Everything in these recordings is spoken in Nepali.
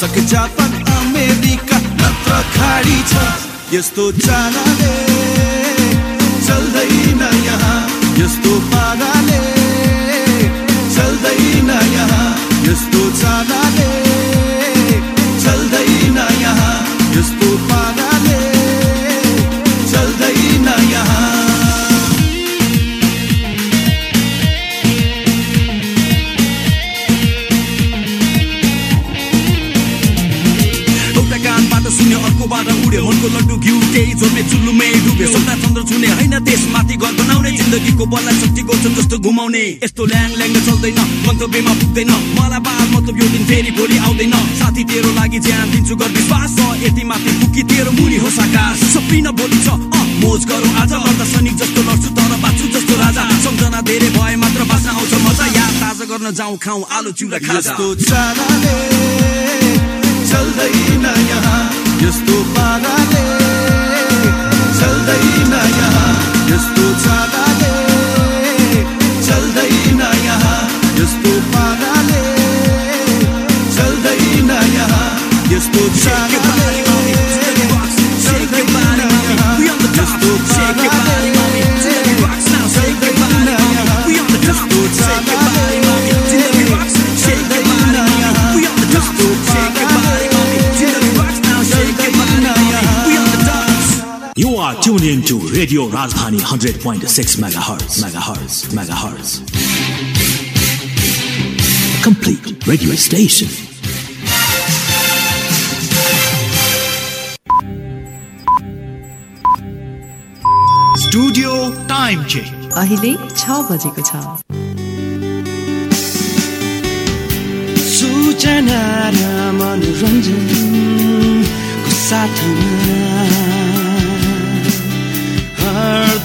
दशक जापान अमेरिका नत्र खाडी छ। यस्तो चालाले चल्दैन यहाँ। यस्तो पाराले चल्दैन यहाँ। यस्तो चालाले चल्दैन यहाँ। यस्तो पाराले उड्यो मनको लड्डु घिउ केही झोल्मे चुल्लुमै डुब्यो। सौता चन्द्र छुने होइन त्यसमाथि घर बनाउने जिन्दगीको बल्ला शक्ति गौतम जस्तो घुमाउने। यस्तो ल्याङ ल्याङ चल्दैन गन्तव्यमा पुग्दैन। मलाई बाल मतलब यो दिन फेरि भोलि आउँदैन। साथी तेरो लागि ज्यान दिन्छु घर विश्वास छ यति माथि पुगी तेरो मुनि होस् आकाश सपिन भोलि छ मोज गरौँ आज। लड्दा सैनिक जस्तो लड्छु तर बाँच्छु जस्तो राजा। सम्झना धेरै भए मात्र बाँच्न आउँछ मजा गर्न जाउँ खाउँ आलु चिउरा खाजा चाराले चल्दैन यहाँ। यस्तो पाराले चल्दैन यहाँ। यस्तो चाराले चल्दैन यहाँ। यस्तो पाराले चल्दैन यहाँ। यस्तो चाराले चल्दैन यहाँ। यस्तो You are tuned into Radio Rajdhani 100.6 megahertz, megahertz, megahertz. Complete radio station. Studio time check. अहिले छ बजेको छ सूचना र मनोरञ्जनको साथमा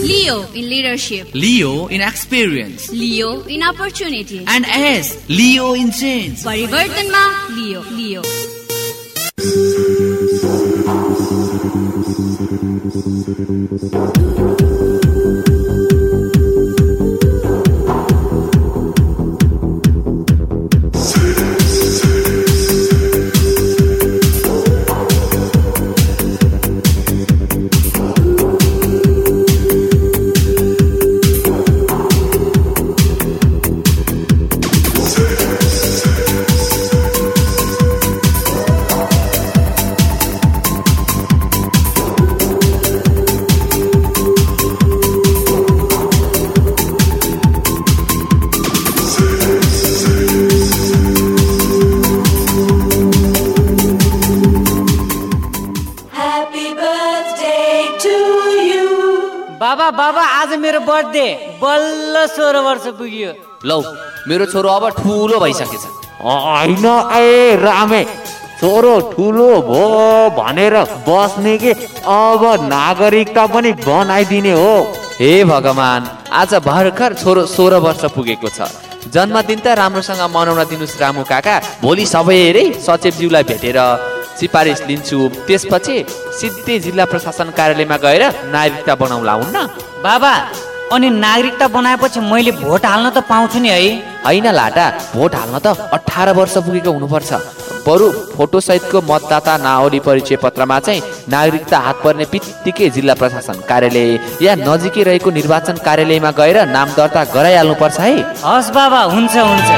Leo in leadership. Leo in experience. Leo in opportunity. And S. Leo in change. Parivartanma Leo. Leo. वर्ष पुग्यो। लौ मेरो छोरो अब ठुलो भइसकेछ। होइन ए रामे छोरो ठुलो भो भनेर बस्ने कि? अब नागरिकता पनि बनाइदिने हो। हे भगवान आज भर्खर छोरो सोह्र वर्ष पुगेको छ। जन्मदिन त राम्रोसँग मनाउन दिनुहोस् रामु काका। भोलि सबैले सचिवज्यूलाई भेटेर सिफारिस लिन्छु। त्यसपछि सिधै जिल्ला प्रशासन कार्यालयमा गएर नागरिकता बनाउला हुन्न। बाबा अनि नागरिकता बनाएपछि मैले भोट हाल्न त पाउँछु नि है। होइन लाटा भोट हाल्न त अठार वर्ष पुगेको हुनुपर्छ। बरु फोटो सहितको मतदाता नावली परिचय पत्रमा चाहिँ नागरिकता हात पर्ने बित्तिकै जिल्ला प्रशासन कार्यालय या नजिकै रहेको निर्वाचन कार्यालयमा गएर नाम दर्ता गराइहाल्नुपर्छ है। हस् बाबा हुन्छ हुन्छ।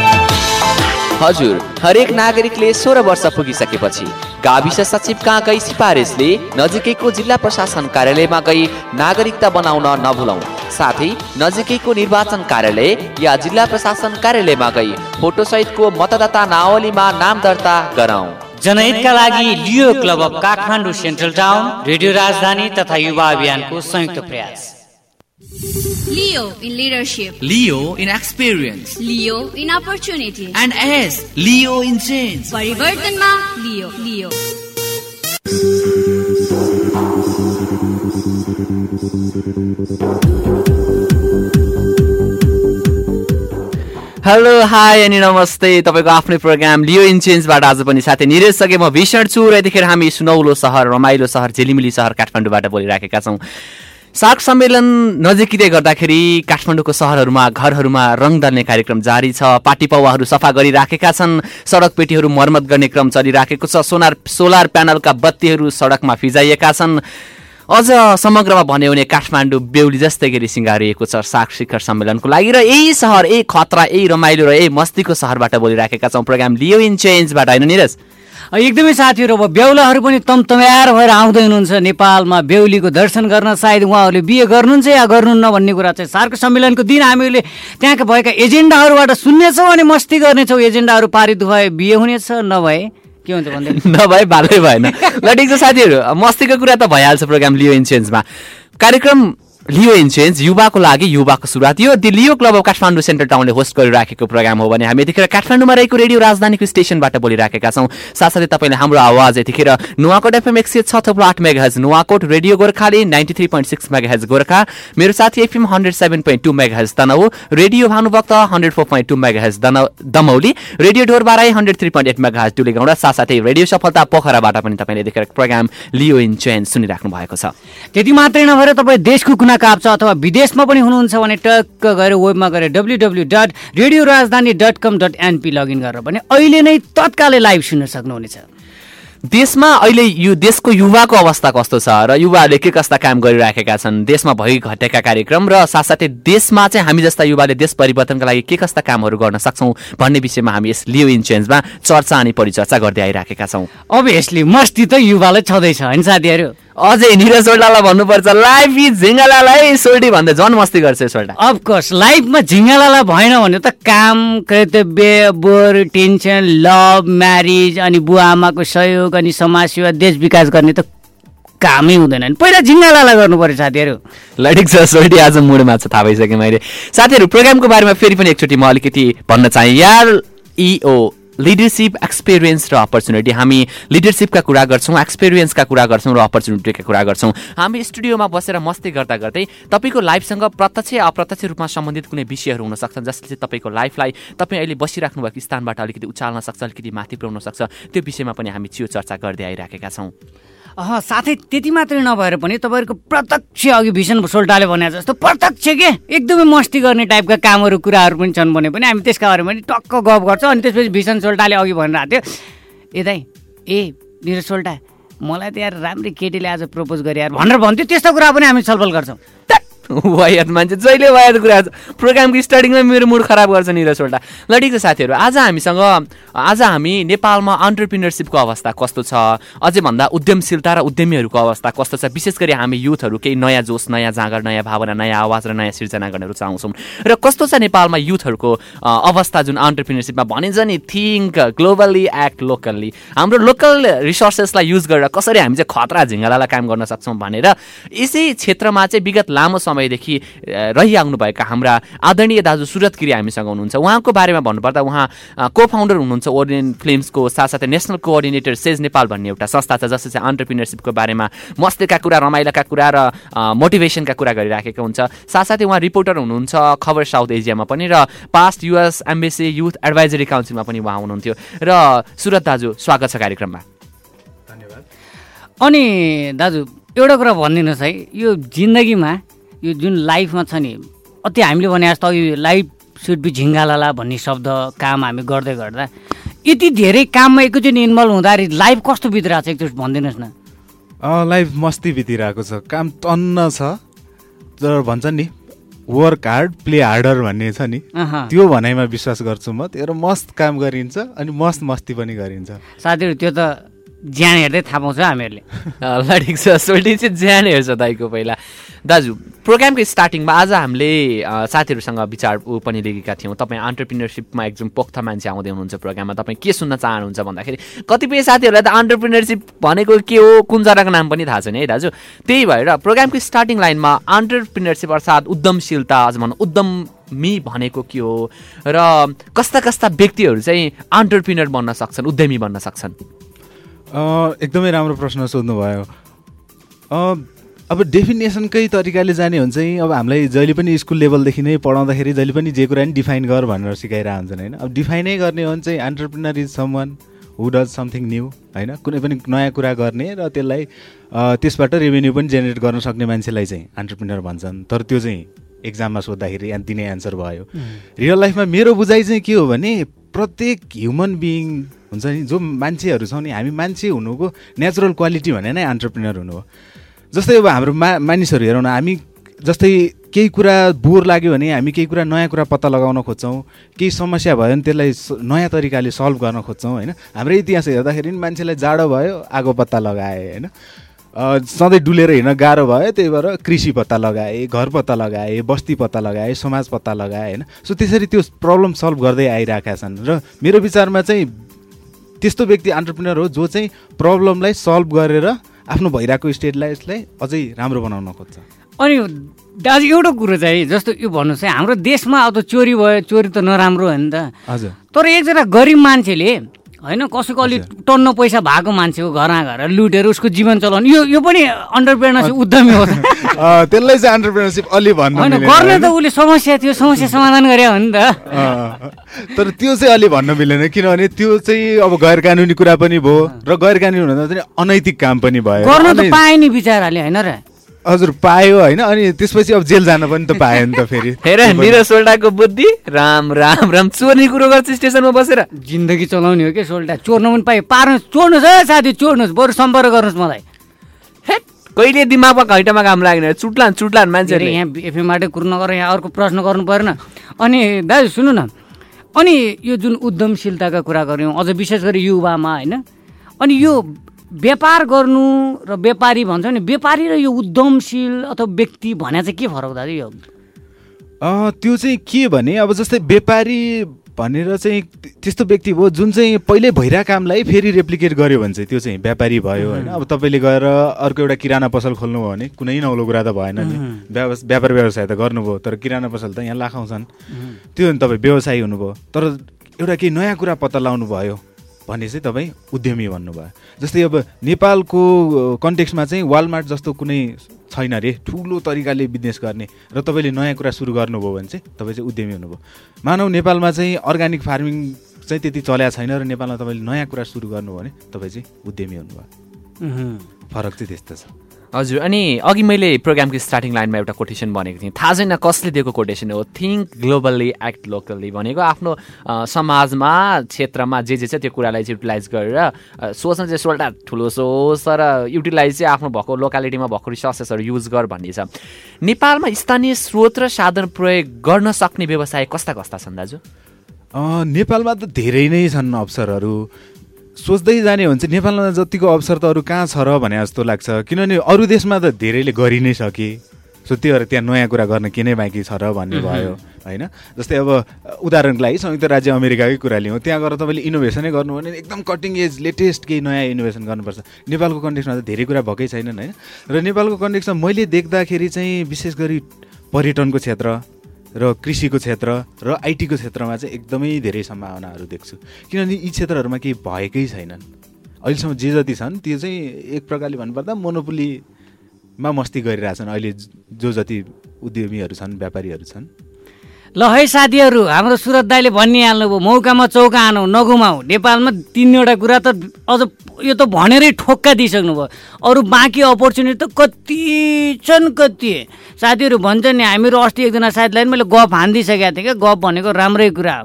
हजुर हरेक नागरिकले सोह्र वर्ष पुगिसकेपछि गाविस सचिव कहाँ गई सिफारिसले? नजिकैको जिल्ला प्रशासन कार्यालयमा गई नागरिकता बनाउन नभुलौँ। साथै नजिकैको निर्वाचन कार्यालय या जिल्ला प्रशासन कार्यालयमा गई फोटो सहितको मतदाता नावलीमा नाम दर्ता गराउँ। जनहितका लागि Leo club of Kathmandu central town radio Rajdhani तथा युवा अभियानको संयुक्त प्रयास। Leo in leadership. Leo in experience. Leo in opportunity. And S. Leo in change. परिवर्तनमा लियो लियो हेलो हाई अनि नमस्ते तपाईँको आफ्नै प्रोग्राम लियो इन चेन्जबाट आज पनि साथै निरेश सके म भीषण छु र यतिखेर हामी सुनौलो सहर रमाइलो सहर झिलिमिली सहर काठमाडौँबाट बोलिराखेका छौँ सार्क सम्मेलन नजिकिँदै गर्दाखेरि काठमाडौँको सहरहरूमा घरहरूमा रङ दल्ने कार्यक्रम जारी छ। पार्टी पौवाहरू सफा गरिराखेका छन्। सडक पेटीहरू मर्मत गर्ने क्रम चलिराखेको छ। सोनार सोलर प्यानलका बत्तीहरू सडकमा फिजाइएका छन्। अझ समग्रमा भन्यो भने काठमाडौँ बेहुली जस्तै गरी सिँगारिएको छ। साग शिखर सम्मेलनको लागि र यही सहर यही खतरा यही रमाइलो र यही मस्तीको सहरबाट बोलिराखेका छौँ। प्रोग्राम लियो इन चेन्जबाट होइन निरज? एकदमै साथीहरू अब बेहुलाहरू पनि तमतम्यार भएर आउँदै हुनुहुन्छ नेपालमा। बेहुलीको दर्शन गर्न सायद उहाँहरूले बिहे गर्नुहुन्छ या गर्नुहुन्न भन्ने कुरा चाहिँ सार्क सम्मेलनको दिन हामीले त्यहाँका भएका एजेन्डाहरूबाट सुन्नेछौँ अनि मस्ती गर्नेछौँ। एजेन्डाहरू पारित भए बिहे हुनेछ नभए के हुन्छ भन्दै? नभए भालै भएन। ल ठिक छ साथीहरू मस्तीको कुरा त भइहाल्छ प्रोग्राम लियो इन चेन्जमा कार्यक्रम लियो इन चेन्ज युवाको लागि युवाको सुरुवात। यो the Leo club of Kathmandu central टाउनले host गरिराखेको प्रोग्राम हो भने हामी यतिखेर काठमाडौँमा रहेको रेडियो राजधानीको स्टेसनबाट बोलिराखेका छौँ। साथसाथै तपाईँले हाम्रो आवाज यतिखेर नुवाकोट एफएम एक सय छ थप्लो आठ megahertz Nuwakot radio गोर्खाले ninety three point six megahertz Gorkha. मेरो साथी FM hundred seven point two megahertz Tanahun radio Bhanubhakta hundred four point two megahertz Damauli. Radio Dhorbarahi hundred three point eight megahertz Dulegauda साथसाथै रेडियो सफलता पोखराबाट पनि तपाईँले यतिखेर प्रोग्राम लियो इन चेन्ज सुनिराख्नु भएको छ। त्यति मात्रै नभएर तपाईँ देशको कुना काप्छ अथवा विदेशमा पनि हुनुहुन्छ भने टक्क गएर वेबमा गएर W W dot radio Rajdhani dot com dot NP log in गरेर पनि अहिले नै तत्कालै लाइभ सुन्न सक्नुहुनेछ। देशमा अहिले यो देशको युवाको अवस्था कस्तो छ र युवाहरूले के कस्ता काम गरिराखेका छन्? देशमा भइ घटेका कार्यक्रम र साथसाथै देशमा चाहिँ हामी जस्ता युवाले देश परिवर्तनका लागि के कस्ता कामहरू गर्न सक्छौँ भन्ने विषयमा हामी यस लियो इन चेन्जमा चर्चा अनि परिचर्चा गर्दै आइराखेका छौँ। अभियसली मस्ती त युवालाई छँदैछ होइन साथीहरू? अझै निरज सोल्टालाई भन्नुपर्छ लाइफ इज झिङ्गालालाई सोल्टी भन्दै झन् मस्ती गर्छ सोल्टा। अफकोर्स लाइफमा झिङ्गालाला भएन भने त काम कर्तव्य बोर टेन्सन लभ म्यारिज अनि बुवा आमाको सहयोग अनि समाज सेवा देश विकास गर्ने त कामै हुँदैन नि। पहिला झिङ्गालाला गर्नु पर्यो साथीहरू। ल ठिक छ सोल्टी आज मुडमा छ थाहा भइसक्यो मैले। साथीहरू प्रोग्रामको बारेमा फेरि पनि एकचोटि म अलिकति भन्न चाहेँ। यार इओ लिडरसिप एक्सपिरियन्स र अपर्च्युनिटी हामी लिडरसिपका कुरा गर्छौँ एक्सपिरियन्सका कुरा गर्छौँ र अपर्च्युनिटीका कुरा गर्छौँ। हामी स्टुडियोमा बसेर मस्ती गर्दा गर्दै तपाईँको लाइफसँग प्रत्यक्ष अप्रत्यक्ष रूपमा सम्बन्धित कुनै विषयहरू हुन सक्छन् जसले चाहिँ तपाईँको लाइफलाई तपाईँ अहिले बसिराख्नु भएको स्थानबाट अलिकति उचाल्न सक्छ अलिकति माथि पुऱ्याउन सक्छ त्यो विषयमा पनि हामी चियो चर्चा गर्दै आइराखेका छौँ। साथै त्यति मात्रै नभएर पनि तपाईँहरूको प्रत्यक्ष अघि भीषण सोल्टाले भने जस्तो प्रत्यक्ष के? एकदमै मस्ती गर्ने टाइपका कामहरू कुराहरू पनि छन् भने पनि हामी त्यसका बारेमा पनि टक्क गफ गर्छौँ। अनि त्यसपछि भीषण सोल्टाले अघि भनिरहेको थियो ए दाइ ए निरज सोल्टा मलाई त यार राम्रै केटीले आज प्रपोज गरे यार भनेर भन्थ्यो। त्यस्तो कुरा पनि हामी छलफल गर्छौँ। वायत मान्छे जहिले वायत कुरा प्रोग्रामको स्टार्टिङमा मेरो मुड खराब गर्छ नि रसोल्टा। ल ठिक छ साथीहरू आज हामीसँग आज हामी नेपालमा अन्टरप्रिनरसिपको अवस्था कस्तो छ? अझै भन्दा उद्यमशीलता र उद्यमीहरूको अवस्था कस्तो छ? विशेष गरी हामी युथहरू केही नयाँ जोस नयाँ जाँगर नयाँ भावना नयाँ आवाज र नयाँ सिर्जना गर्न रुचाउँछौँ र कस्तो छ नेपालमा युथहरूको अवस्था जुन अन्टरप्रिनरसिपमा भनिन्छ नि थिङ्क ग्लोबली एक्ट लोकल्ली हाम्रो लोकल रिसोर्सेसलाई युज गरेर कसरी हामी चाहिँ खतरा झिङ्गालालाई काम गर्न सक्छौँ भनेर यसै क्षेत्रमा चाहिँ विगत लामो समयदेखि रहिआउनुभएका हाम्रा आदरणीय दाजु सुरत गिरी हामीसँग हुनुहुन्छ। उहाँको बारेमा भन्नुपर्दा उहाँ को फाउन्डर हुनुहुन्छ ओरियन फिल्मसको साथसाथै नेसनल कोअर्डिनेटर सेज नेपाल भन्ने एउटा संस्था छ जसले चाहिँ अन्टरप्रिनरसिपको बारेमा मस्तीका कुरा रमाइलाका कुरा र मोटिभेसनका कुरा गरिराखेको हुन्छ। साथसाथै उहाँ रिपोर्टर हुनुहुन्छ खबर साउथ एसियामा पनि र past US embassy youth advisory काउन्सिलमा पनि उहाँ हुनुहुन्थ्यो। र सुरत दाजु स्वागत छ कार्यक्रममा। अनि दाजु एउटा कुरा भनिदिनुहोस् है यो जिन्दगीमा यो जुन लाइफमा छ नि अति हामीले भने जस्तो अघि लाइफ सुड बी झिङ्गालाला भन्ने शब्द काम हामी गर्दै गर्दा यति धेरै काममा एकैचोटि इन्भल्भ हुँदाखेरि लाइफ कस्तो बितिरहेको छ एकचोटि भनिदिनुहोस् न। लाइफ मस्ती बितिरहेको छ। काम टन्न छ। तर भन्छ नि वर्क हार्ड प्ले हार्डर भन्ने छ नि। त्यो भनाइमा विश्वास गर्छु म। त्यो मस्त काम गरिन्छ अनि मस्त मस्ती पनि गरिन्छ। साथीहरू त्यो त ज्यान हेर्दै थाहा पाउँछ हामीहरूले। ल ठिक छ। सोल्टी चाहिँ ज्यान हेर्छ दाइको पहिला। दाजु प्रोग्रामको स्टार्टिङमा आज हामीले साथीहरूसँग विचार ऊ पनि लिएका थियौँ। तपाईँ अन्टरप्रिनरसिपमा एकदम पोख्त मान्छे आउँदै हुनुहुन्छ प्रोग्राममा। तपाईँ के सुन्न चाहनुहुन्छ भन्दाखेरि कतिपय साथीहरूलाई त अन्टरप्रिनरसिप भनेको के हो कुन जराको नाम पनि थाहा छैन है दाजु? त्यही भएर प्रोग्रामको स्टार्टिङ लाइनमा अन्टरप्रिनरसिप अर्थात् उद्यमशीलता अझ भनौँ उद्यमी भनेको के हो र कस्ता कस्ता व्यक्तिहरू चाहिँ अन्टरप्रिनर बन्न सक्छन् उद्यमी बन्न सक्छन्? एकदमै राम्रो प्रश्न सोध्नुभयो। अब डेफिनेसनकै तरिकाले जाने हो भने चाहिँ अब हामीलाई जहिले पनि स्कुल लेभलदेखि नै पढाउँदाखेरि जहिले पनि जे कुरा नि डिफाइन गर भनेर सिकाइरहेको हुन्छन् होइन। अब डिफाइनै गर्ने हो भने चाहिँ entrepreneur is someone who does something new होइन? कुनै पनि नयाँ कुरा गर्ने र त्यसलाई त्यसबाट रेभेन्यू पनि जेनेरेट गर्न सक्ने मान्छेलाई चाहिँ एन्टरप्रिनर भन्छन्। तर त्यो चाहिँ एक्जाममा सोद्धाखेरि दिने एन्सर भयो। रियल लाइफमा मेरो बुझाइ चाहिँ के हो भने प्रत्येक ह्युमन बिइङ हुन्छ नि जो मान्छेहरू छौँ नि हामी मान्छे हुनुको नेचुरल क्वालिटी भने नै एन्टरप्रिनर हुनु हो। जस्तै अब हाम्रो मा मानिसहरू हेरौँ न हामी जस्तै केही कुरा बोर लाग्यो भने हामी केही कुरा नयाँ कुरा पत्ता लगाउन खोज्छौँ केही समस्या भयो भने त्यसलाई नयाँ तरिकाले सल्भ गर्न खोज्छौँ होइन? हाम्रो इतिहास हेर्दाखेरि मान्छेलाई जाडो भयो आगो पत्ता लगाए होइन? सधैँ डुलेर हिँड्न गाह्रो भयो त्यही भएर कृषि पत्ता लगाए घर पत्ता लगाए बस्ती पत्ता लगाए समाज पत्ता लगाए होइन? सो त्यसरी त्यो प्रब्लम सल्भ गर्दै आइरहेका छन् र मेरो विचारमा चाहिँ त्यस्तो व्यक्ति अन्टरप्रिनर हो जो चाहिँ प्रब्लमलाई सल्भ गरेर आफ्नो भइरहेको स्टेटलाई यसलाई अझै राम्रो बनाउन खोज्छ। अनि दाजु एउटा कुरो चाहिँ जस्तो यो भन्नुहोस् है हाम्रो देशमा अब चोरी भयो चोरी त नराम्रो हो नि त। हजुर। तर एकजना गरिब मान्छेले होइन कसैको अलिक टन्न पैसा भएको मान्छेको घरमा गएर लुटेर उसको जीवन चलाउने। यो यो पनि अन्टरप्रेनरसिप उद्यमी हो। त्यसलाई चाहिँ अन्टरप्रिनरसिप अलि भन्नु होइन गर्ने त? उसले समस्या थियो समस्या समाधान गरे हो नि त। तर त्यो चाहिँ अलि भन्न मिलेन किनभने त्यो चाहिँ अब गैर कानुनी कुरा पनि भयो र गैर कानुनी भन्दा चाहिँ अनैतिक काम पनि भयो। गर्न त पाए नि बिचराले होइन र? हजुर पायो होइन अनि त्यसपछि अब जेल जान पनि त पायो नि त फेरि। हेर निरज सोल्टाको बुद्धि राम राम राम चोर्ने कुरो गर्छ स्टेसनमा बसेर। जिन्दगी चलाउने हो कि सोल्टा? चोर्न पनि पायो। पार्नुहोस् चोर्नुहोस् है साथी चोर्नुहोस् बरु सम्पर्क गर्नुहोस् मलाई। हेट कहिले दिमागमा घैटामा काम लागेन? चुट्लान चुट्लान मान्छेहरूले। यहाँ एफएमबाट कुरो नगर यहाँ अर्को प्रश्न गर्नु परेन। अनि दाजु सुन्नु न। अनि यो जुन उद्यमशीलताका कुरा गऱ्यौँ अझ विशेष गरी युवामा होइन? अनि यो व्यापार गर्नु र व्यापारी भन्छ नि व्यापारी र यो उद्यमशील अथवा व्यक्ति भने चाहिँ के फरक दाजु यो? त्यो चाहिँ के भने अब जस्तै व्यापारी भनेर चाहिँ त्यस्तो व्यक्ति भयो जुन चाहिँ पहिल्यै भइरहेको कामलाई फेरि रेप्लिकेट गर्यो भने चाहिँ त्यो चाहिँ व्यापारी भयो होइन। अब तपाईँले गएर अर्को एउटा किराना पसल खोल्नुभयो भने कुनै नौलो कुरा त भएन नि। व्यापार व्यवसाय त गर्नुभयो तर किराना पसल त यहाँ लाखौँ छन् त्यो तपाईँ व्यवसायी हुनुभयो तर एउटा केही नयाँ कुरा पत्ता लगाउनु भयो भने चाहिँ तपाईँ उद्यमी भन्नुभयो। जस्तै अब नेपालको कन्टेक्समा चाहिँ वालमार्ट जस्तो कुनै छैन अरे ठुलो तरिकाले बिजनेस गर्ने र तपाईँले नयाँ कुरा सुरु गर्नुभयो भने चाहिँ तपाईँ चाहिँ उद्यमी हुनुभयो। मानव नेपालमा चाहिँ अर्ग्यानिक फार्मिङ चाहिँ त्यति चल्या छैन र नेपालमा तपाईँले नयाँ कुरा सुरु गर्नुभयो भने तपाईँ चाहिँ उद्यमी हुनुभयो। फरक चाहिँ त्यस्तो छ। हजुर अनि अघि मैले प्रोग्रामको स्टार्टिङ लाइनमा एउटा कोटेसन भनेको थिएँ। थाहा छैन कसले दिएको कोटेसन हो। थिङ्क ग्लोबल्ली एक्ट लोकल्ली भनेको आफ्नो समाजमा क्षेत्रमा जे जे छ त्यो कुरालाई चाहिँ युटिलाइज गरेर सोच्न चाहिँ सोल्टा ठुलो सोच तर युटिलाइज चाहिँ आफ्नो भएको लोकालिटीमा भएको रिसोर्सेसहरू युज गर भन्ने छ। नेपालमा स्थानीय स्रोत र साधन प्रयोग गर्न सक्ने व्यवसाय कस्ता कस्ता छन् दाजु? नेपालमा त धेरै नै छन् अवसरहरू। सोच्दै जाने हो भने चाहिँ नेपालमा जतिको अवसर त अरू कहाँ छ र भने जस्तो लाग्छ। किनभने अरू देशमा त धेरैले गरि नै सके। सो त्यही भएर त्यहाँ नयाँ कुरा गर्न के नै बाँकी छ र भन्ने भयो होइन? जस्तै अब उदाहरणको लागि संयुक्त राज्य अमेरिकाकै कुरा लिउँ। त्यहाँ गएर तपाईँले इनोभेसनै गर्नु भने एकदम कटिङ एज लेटेस्ट केही नयाँ इनोभेसन गर्नुपर्छ। नेपालको कन्टेक्समा त धेरै कुरा भएकै छैनन् होइन? र नेपालको कन्टेक्समा मैले देख्दाखेरि चाहिँ विशेष गरी पर्यटनको क्षेत्र र कृषिको क्षेत्र र आइटीको क्षेत्रमा चाहिँ एकदमै धेरै सम्भावनाहरू देख्छु। किनभने यी क्षेत्रहरूमा केही भएकै छैनन्। अहिलेसम्म जे जति छन् त्यो चाहिँ एक प्रकारले भन्नुपर्दा मोनोपोलीमा मस्ती गरिरहेछन्। अहिले जो जति उद्यमीहरू छन् व्यापारीहरू छन्। ल है साथीहरू हाम्रो सुरत दाईले भनिहाल्नुभयो मौकामा चौका आनौ नगुमाऊ। नेपालमा तिनवटा कुरा त अझ यो त भनेरै ठोक्का दिइसक्नु भयो। अरू बाँकी अपर्च्युनिटी त कति छन् कति? साथीहरू भन्छ नि हामीहरू अस्ति एकजना साथीलाई मैले गफ हानिदिइसकेको थिएँ क्या। गफ भनेको राम्रै कुरा हो।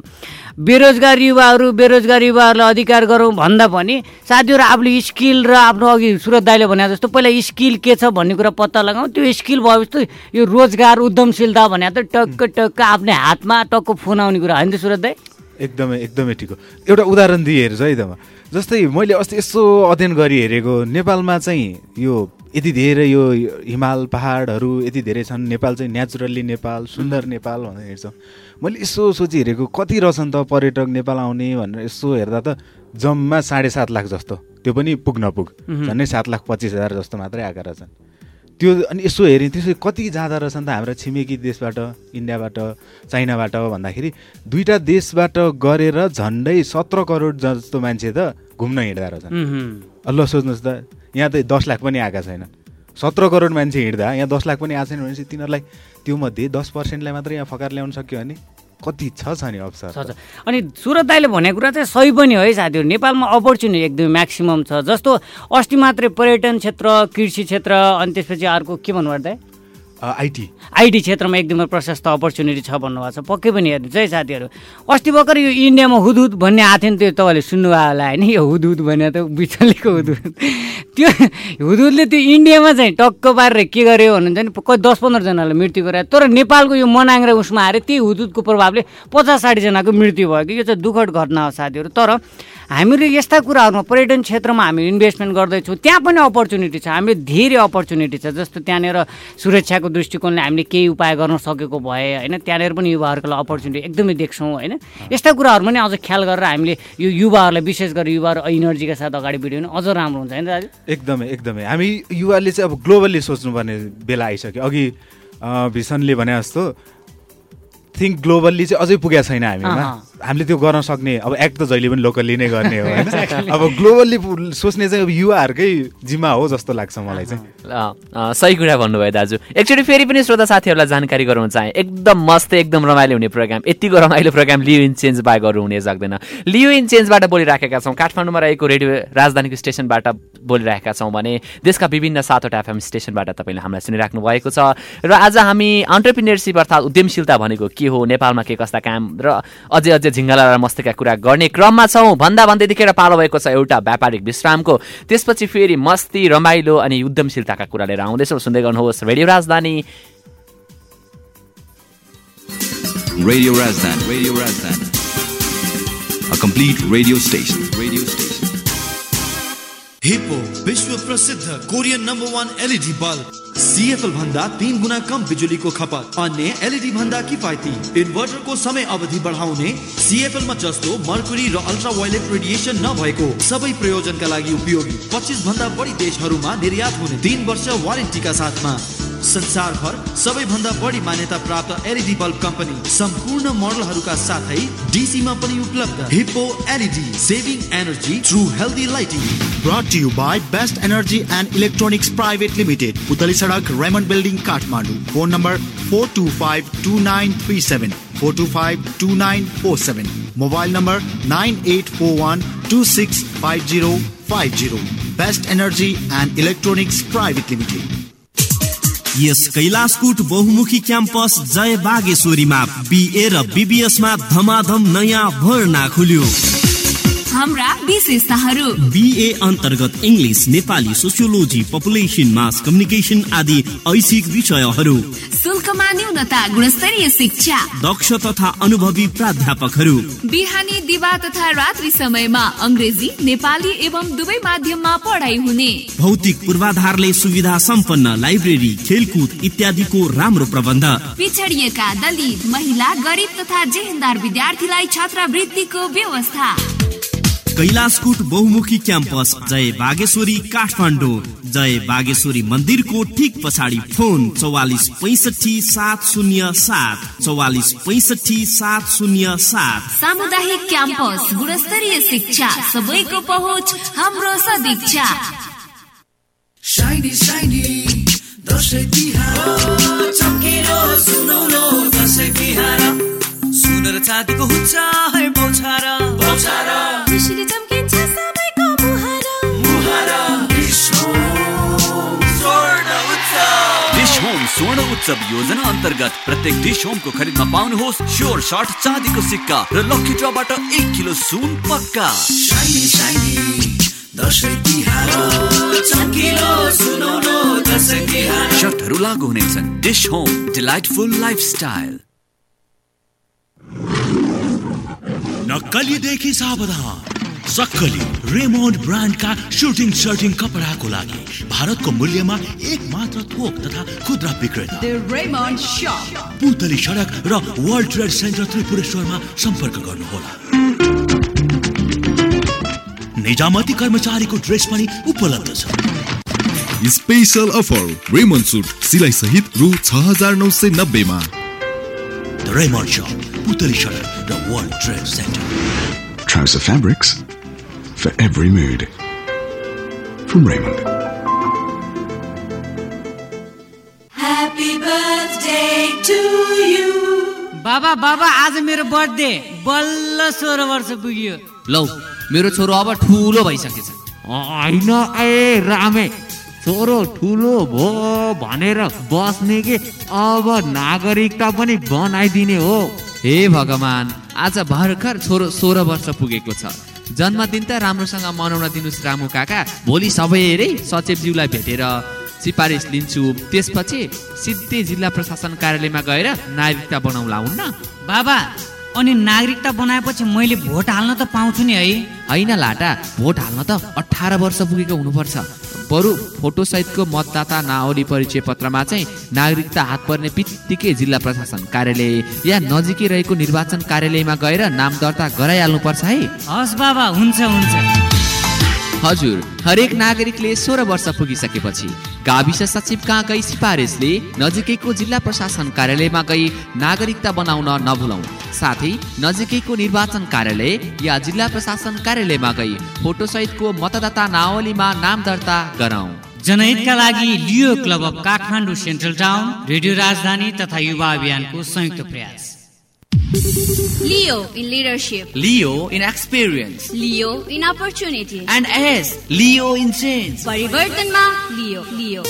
बेरोजगार युवाहरू बेरोजगार युवाहरूलाई अधिकार गरौँ भन्दा पनि साथीहरू आफूले स्किल र आफ्नो अघि सुरत दाईले भने जस्तो पहिला स्किल के छ भन्ने कुरा पत्ता लगाउँ। त्यो स्किल भएपछि यो रोजगार उद्यमशीलता भने त टक्क टक्क आफ्नै हातमा टक्क फोन आउने कुरा होइन त सुरत दाई? एकदमै एकदमै ठिक हो। एउटा उदाहरण दिइ हेर्छु है त जस्तै मैले अस्ति यसो अध्ययन गरी हेरेको नेपालमा चाहिँ यो यति धेरै यो हिमाल पहाडहरू यति धेरै छन्। नेपाल चाहिँ नेचुरल्ली नेपाल सुन्दर नेपाल भनेर हेर्छौँ। मैले यसो सोची हेरेको कति रहेछन् त पर्यटक नेपाल आउने भनेर यसो हेर्दा त जम्मा साढे सात लाख जस्तो। त्यो पनि पुग नपुग। झन्डै सात लाख पच्चिस हजार जस्तो मात्रै आएका रहेछन्। त्यो अनि यसो हेऱ्यो त्यसो कति जाँदा रहेछन् त हाम्रा छिमेकी देशबाट इन्डियाबाट चाइनाबाट भन्दाखेरि दुईवटा देशबाट गरेर झन्डै सत्र करोड जस्तो मान्छे त घुम्न हिँड्दा रहेछन्। ल सोच्नुहोस् त। यहाँ त दस लाख पनि आएका छैनन् सत्र करोड मान्छे हिँड्दा यहाँ दस लाख पनि आएको छैन भनेपछि तिनीहरूलाई त्यो मध्ये दस पर्सेन्टलाई मात्रै यहाँ फकार ल्याउन सक्यो भने कति छ छ नि अवसर? छ अनि सुरत दाईले भनेको कुरा चाहिँ सही पनि हो है साथीहरू। नेपालमा अपर्च्युनिटी एकदमै म्याक्सिमम् छ। जस्तो अस्ति मात्रै पर्यटन क्षेत्र कृषि क्षेत्र अनि त्यसपछि अर्को के भन्नुभयो दाइ आइटी। आइटी क्षेत्रमा एकदमै प्रशस्त अपर्च्युनिटी छ भन्नुभएको छ। पक्कै पनि हेर्नुहोस् है साथीहरू अस्ति भर्खर यो इन्डियामा हुदहुद भन्ने आएको थियो नि त्यो तपाईँले सुन्नुभयो होला होइन? यो हुदहुद भने त बिचल्लीको हुदहुद। त्यो हुदहुदले त्यो इन्डियामा चाहिँ टक्क पारेर के गर्यो भन्नुहुन्छ नि? दस पन्ध्रजनालाई मृत्यु गरायो तर नेपालको यो मनाङ र उसमा आएर त्यही हुदहुदको प्रभावले पचास साठीजनाको मृत्यु भयो कि? यो चाहिँ दुःखद घटना हो साथीहरू। तर हामीले यस्ता कुराहरूमा पर्यटन क्षेत्रमा हामी इन्भेस्टमेन्ट गर्दैछौँ। त्यहाँ पनि अपर्च्युनिटी छ। हामीले धेरै अपर्च्युनिटी छ। जस्तो त्यहाँनिर सुरक्षाको दृष्टिकोणले हामीले केही उपाय गर्न सकेको भए होइन त्यहाँनिर पनि युवाहरूको लागि अपर्च्युनिटी एकदमै देख्छौँ होइन। यस्ता कुराहरू पनि अझ ख्याल गरेर हामीले यो युवाहरूलाई विशेष गरेर युवाहरू इनर्जीका साथ अगाडि बढ्यो भने अझ राम्रो हुन्छ होइन दाजु? एकदमै एकदमै। हामी युवाले चाहिँ अब ग्लोबल्ली सोच्नुपर्ने बेला आइसक्यो। अघि भिसनले भने जस्तो थिङ्क ग्लोबल्ली चाहिँ अझै पुगेको छैन हामीमा। हामीले त्यो गर्न सक्ने अब एक्ट त जहिले पनि लोकल्ली नै गर्ने हो होइन? अब ग्लोबल्ली सोच्ने चाहिँ अब युवाहरूकै जिम्मा हो जस्तो लाग्छ मलाई चाहिँ। सही कुरा भन्नुभयो दाजु। एकचोटि फेरि पनि श्रोता साथीहरूलाई जानकारी गराउन चाहे। एकदम मस्त एकदम रमाइलो हुने प्रोग्राम यतिको रमाइलो प्रोग्राम लियो इन चेन्ज बाहेक अरू हुने सक्दैन। लियो इन चेन्जबाट बोलिराखेका छौँ। काठमाडौँमा रहेको रेडियो राजधानीको स्टेसनबाट बोलिरहेका छौँ भने देशका विभिन्न सातवटा एफएम स्टेसनबाट तपाईँले हामीलाई सुनिराख्नु भएको छ। र आज हामी अन्टरप्रिनियरसिप अर्थात् उद्यमशीलता भनेको के हो? नेपालमा के कस्ता काम? र अझै अझै झिङ्गला र मस्तीका कुरा गर्ने क्रममा छौँ भन्दा भन्दै देखेर पालो भएको छ एउटा व्यापारिक विश्रामको त्यसपछि फेरि मस्ती रमाइलो अनि उद्यमशीलताका कुरा लिएर आउँदैछौँ सुन्दै गर्नुहोस् रेडियो राजधानी Radio Razdan. Radio Razdan. A complete radio station. Radio station. Hippo विश्व प्रसिद्ध Korean number one LED bulb CFL भन्दा तीन गुणा कम बिजुलीको खपत अन्य एलइडी भन्दा किफायती। इन्भर्टरको समय अवधि बढाउने सिएफएल मा जस्तो मर्कुरी र अल्ट्रा वायलेट रेडिएसन नभएको सबै प्रयोजनका लागि उपयोगी। पच्चिस भन्दा बढी देशहरूमा निर्यात हुने तीन वर्ष वारेन्टीका साथमा। संसारभर सबैभन्दा बढी मान्यता प्राप्त एलईडी बल्ब कम्पनी सम्पूर्ण मोडलहरूका साथै डिसीमा पनि उपलब्ध। Hippo LED saving energy through healthy lighting. Brought you by best energy and electronics private limited Putali Sadak Raymond building Kathmandu phone number four two five two nine three seven four two five two nine four seven mobile number nine eight four one two six five zero five zero best energy and electronics private limited यस कैलाशकुट बहुमुखी क्याम्पस जय बागेश्वरीमा बिए र बिबिएसमा धमाधम नयाँ भर्ना खुल्यो। हाम्रा विशेषताहरू। बिए अन्तर्गत English Nepali sociology population mass communication आदि ऐच्छिक विषयहरू। शुल्कमा न्यूनता गुणस्तरीय शिक्षा। दक्ष तथा अनुभवी प्राध्यापकहरू। बिहानी दिवा तथा रात्रि समयमा अङ्ग्रेजी नेपाली एवं दुवै माध्यममा पढाइ हुने। भौतिक पूर्वाधारले सुविधा सम्पन्न लाइब्रेरी खेलकुद इत्यादिको राम्रो प्रबन्ध। पिछडिएका दलित महिला गरिब तथा जेहेन्दार विद्यार्थीलाई छात्रवृत्तिको व्यवस्था। कैलाशकुट बहुमुखी क्याम्पस। जय बागेश्वरी काठमाडौँ। जय बागेश्वरी मन्दिरको ठिक पछाडि फोन चौवालिस पैसठी सात शून्य सात। चौवालिस पैसठी सात शून्य सात। सामुदायिक क्याम्पस गुणस्तरीय शिक्षा सबैको पहुँच हाम्रो shiny, दसैँ तिहार। चम्किलो सुनौलो दसैँ तिहार। सुन र चाँदीको हुन्छ है बौछार बौछार खुसीले चम्किन्छ सबैको मुहार। मुहार। स्वर्ण उत्सव। डिश होम स्वर्ण उत्सव योजना अन्तर्गत प्रत्येक डिश होमको खरिदमा पाउनुहोस् स्योर सर्ट चाँदीको सिक्का र लकी ड्रबाट एक किलो सुन पक्का। Shiny, shiny, Dashain Tihar. चम्किलो सुनौलो दसैँ तिहार। सर्टहरू लागू हुनेछन्। Dish home delightful lifestyle. नक्कलीदेखि सावधान। सक्कली रेमोन्ड ब्रान्डका सुटिङ सर्टिङ कपडाको लागि भारतको मूल्यमा एक मात्र थोक तथा खुद्रा विक्रेता। पुतली सडक र वर्ल्ड ट्रेड सेन्टर त्रिपुरेश्वरमा सम्पर्क गर्नुहोला। निजामती कर्मचारीको ड्रेस पनि उपलब्ध छ। स्पेशल अफर रेमन सुट सिलाइ सहित रु छ हजार नौ सय नब्बेमा। द रेमोन्ड सप पुतली सडक र world trade centre Trouser fabrics for every mood. From Raymond. Happy birthday to you. बाबा बाबा आज मेरो बर्थडे बल्ल सोह्र वर्ष पुग्यो लौ मेरो छोरो अब ठुलो भइसकेछ होइन ए रामे छोरो ठुलो भो भनेर बस्ने कि अब नागरिकता पनि बनाइदिने हो। हे भगवान आज भर्खर छोरो सोह्र वर्ष पुगेको छ। जन्मदिन त राम्रोसँग मनाउन दिनुहोस् रामु काका। भोलि सबैले सचिवज्यूलाई भेटेर सिफारिस लिन्छु। त्यसपछि सिधै जिल्ला प्रशासन कार्यालयमा गएर नागरिकता बनाउला हुन्न। बाबा अनि नागरिकता बनाएपछि मैले भोट हाल्न त पाउँछु नि है। होइन लाटा भोट हाल्न त अठार वर्ष पुगेको हुनुपर्छ। बरु फोटो सहितको मतदाता नावली परिचय पत्रमा चाहिँ नागरिकता हात पर्ने बित्तिकै जिल्ला प्रशासन कार्यालय या नजिकै रहेको निर्वाचन कार्यालयमा गएर नाम दर्ता गराइहाल्नुपर्छ है। हस् बाबा हुन्छ हुन्छ। हजुर हरेक नागरिकले सोह्र वर्ष पुगिसकेपछि गाविस सचिव कहाँ गई सिफारिसले नजिकैको जिल्ला प्रशासन कार्यालयमा गई नागरिकता बनाउन नभुलौँ साथै नजिकैको निर्वाचन कार्यालय या जिल्ला प्रशासन कार्यालयमा गई फोटोसहितको मतदाता नावलीमा नाम दर्ता गरौँ जनहितका लागि Leo club of Kathmandu central town radio Rajdhani तथा युवा अभियानको संयुक्त प्रयास। Leo in leadership. Leo in experience. Leo in opportunity. And S, Leo in change. परिवर्तनमा लियो लियो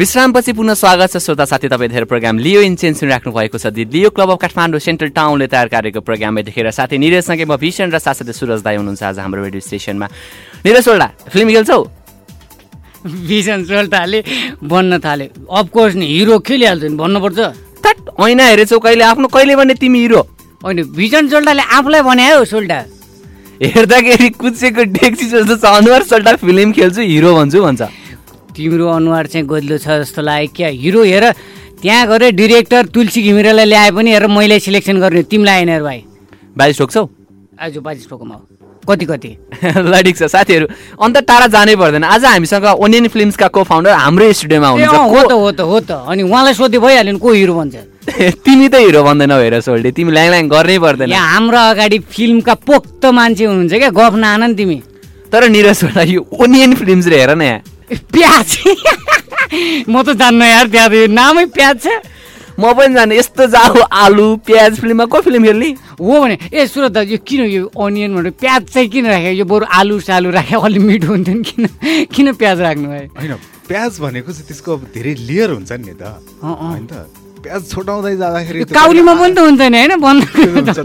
विश्रामपछि पुनः स्वागत छ श्रोता साथी तपाईँ धेरै प्रोग्राम लियो इन चेन्ज सुनिराख्नु भएको छ the Leo club of Kathmandu central टाउनले तयार पारेको प्रोग्राममा देखेर साथी निरजसँगै म भीषण र साथसाथै सुरज दाई हुनुहुन्छ आज हाम्रो रेडियो स्टेसनमा। निरज सोल्डा फिल्म खेल्छौ? भिजन सोल्टाले बन्न थाले। अफकोर्स नि हिरो खेलिहाल्छ नि भन्नुपर्छ। तट ऐना हेरेछौ कहिले आफ्नो कहिले भने तिमी हिरो होइन भिजन सोल्टाले आफूलाई भने हो सोल्टा हेर्दाखेरि कुचेको डेक्सी जस्तो छ अनुहार सोल्टा फिल्म खेल्छु हिरो भन्छु भन्छ। तिम्रो अनुहार चाहिँ गोद्लो छ जस्तो लाग्यो क्या। हिरो हेर त्यहाँ गएर डिरेक्टर तुलसी घिमिरेलाई ल्याए पनि हेर मैले सिलेक्सन गर्ने तिमीलाई आएन भाइ। बाइस ठोक्छौ आज बाइस ठोकमा हो। कति कति? ल ठिक छ साथीहरू। अन्त टाढा जानै पर्दैन। आज हामीसँग ओनियन फिल्मसका को फाउन्डर हाम्रो स्टुडियोमा हुनुहुन्छ। हो त हो त हो त। अनि उहाँलाई सोध्यो भइहाल्यो नि को हिरो भन्छ? तिमी त हिरो भन्दैनौ हेर सोल्टे तिमी ल्याङ ल्याङ गर्नै पर्दैन। हाम्रो अगाडि फिल्मका पोक्त मान्छे हुनुहुन्छ क्या। गफ नआन नि तिमी। तर निरज सोल्टा यो ओनियन फिल्म्स रे हेर न यहाँ। प्याज। म त जान्न यार त्यहाँ नामै प्याज छ। म पनि जाने यस्तो जाऊ आलु प्याज फिल्ममा को फिल्म खेल्ने हो भने ए सुरत दाजु यो किन यो अनियन भनेर प्याज चाहिँ किन राख्यो? यो बरु आलु सालु राख्यो अलि मिठो हुन्थ्यो नि किन किन प्याज राख्नु भयो? होइन प्याज भनेको चाहिँ त्यसको अब धेरै लेयर हुन्छ नि त। होइन त? प्याज छोटाउँदै जाँदाखेरि काउलीमा पनि त हुन्छ नि होइन बन्द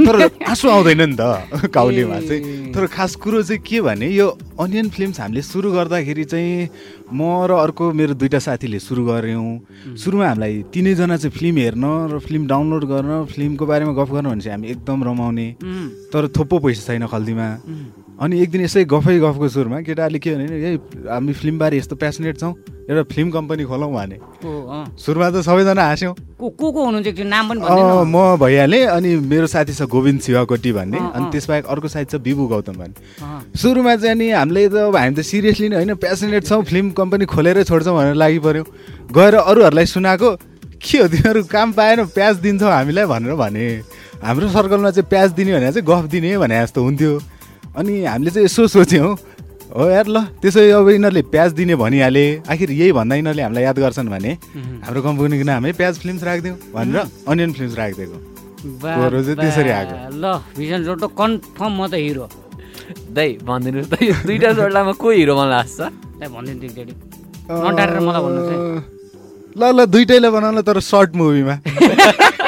तर आँसु आउँदैन नि त काउलीमा चाहिँ। तर खास कुरो चाहिँ के भने यो अनियन फिल्म्स हामीले सुरु गर्दाखेरि चाहिँ म र अर्को मेरो दुइटा साथीले सुरु गऱ्यौँ। सुरुमा हामीलाई तिनैजना चाहिँ फिल्म हेर्न र फिल्म डाउनलोड गर्न फिल्मको बारेमा गफ गर्न भने चाहिँ हामी एकदम रमाउने। तर थोप्पो पैसा छैन खल्तीमा। अनि एक दिन यसै गफै गफको सुरुमा केटाहरूले के भने यही हामी फिल्मबारे यस्तो प्यासनेट छौँ एउटा फिल्म कम्पनी खोलौँ भने। सुरुमा त सबैजना हाँस्यौँ। को को को हुनुहुन्छ नाम पनि म भइहालेँ अनि मेरो साथी छ गोविन्द शिवाकोटी भन्ने। अनि। त्यसबाहेक अर्को साथी छ विभु गौतम भन्ने। सुरुमा चाहिँ नि हामीले त अब हामी त सिरियसली नै होइन प्यासनेट छौँ फिल्म कम्पनी खोलेरै छोड्छौँ भनेर लागि पऱ्यो गएर अरूहरूलाई सुनाएको के हो तिमीहरू काम पाएन प्याज दिन्छौ हामीलाई भनेर भने। हाम्रो सर्कलमा चाहिँ प्याज दिने भने चाहिँ गफ दिने भने जस्तो हुन्थ्यो। अनि हामीले चाहिँ यसो सोच्यौँ हो यार ल त्यसो अब यिनीहरूले प्याज दिने भनिहाले। आखिर यही भन्दा यिनीहरूले हामीलाई याद गर्छन् भने हाम्रो कम्पनीको नामै प्याज फिल्म्स राखिदिउँ भनेर अनियन फिल्म्स राखिदिएको। चाहिँ त्यसरी आएको। ल भिजन रोड त कन्फर्म म त हिरो। दाइ भनिदिनुहोस् त यो दुइटा जोड्लामा को हिरो मन लाग्छ भनिदिनु मलाई ल ल दुइटैले बनाउन तर सर्ट मुभीमा।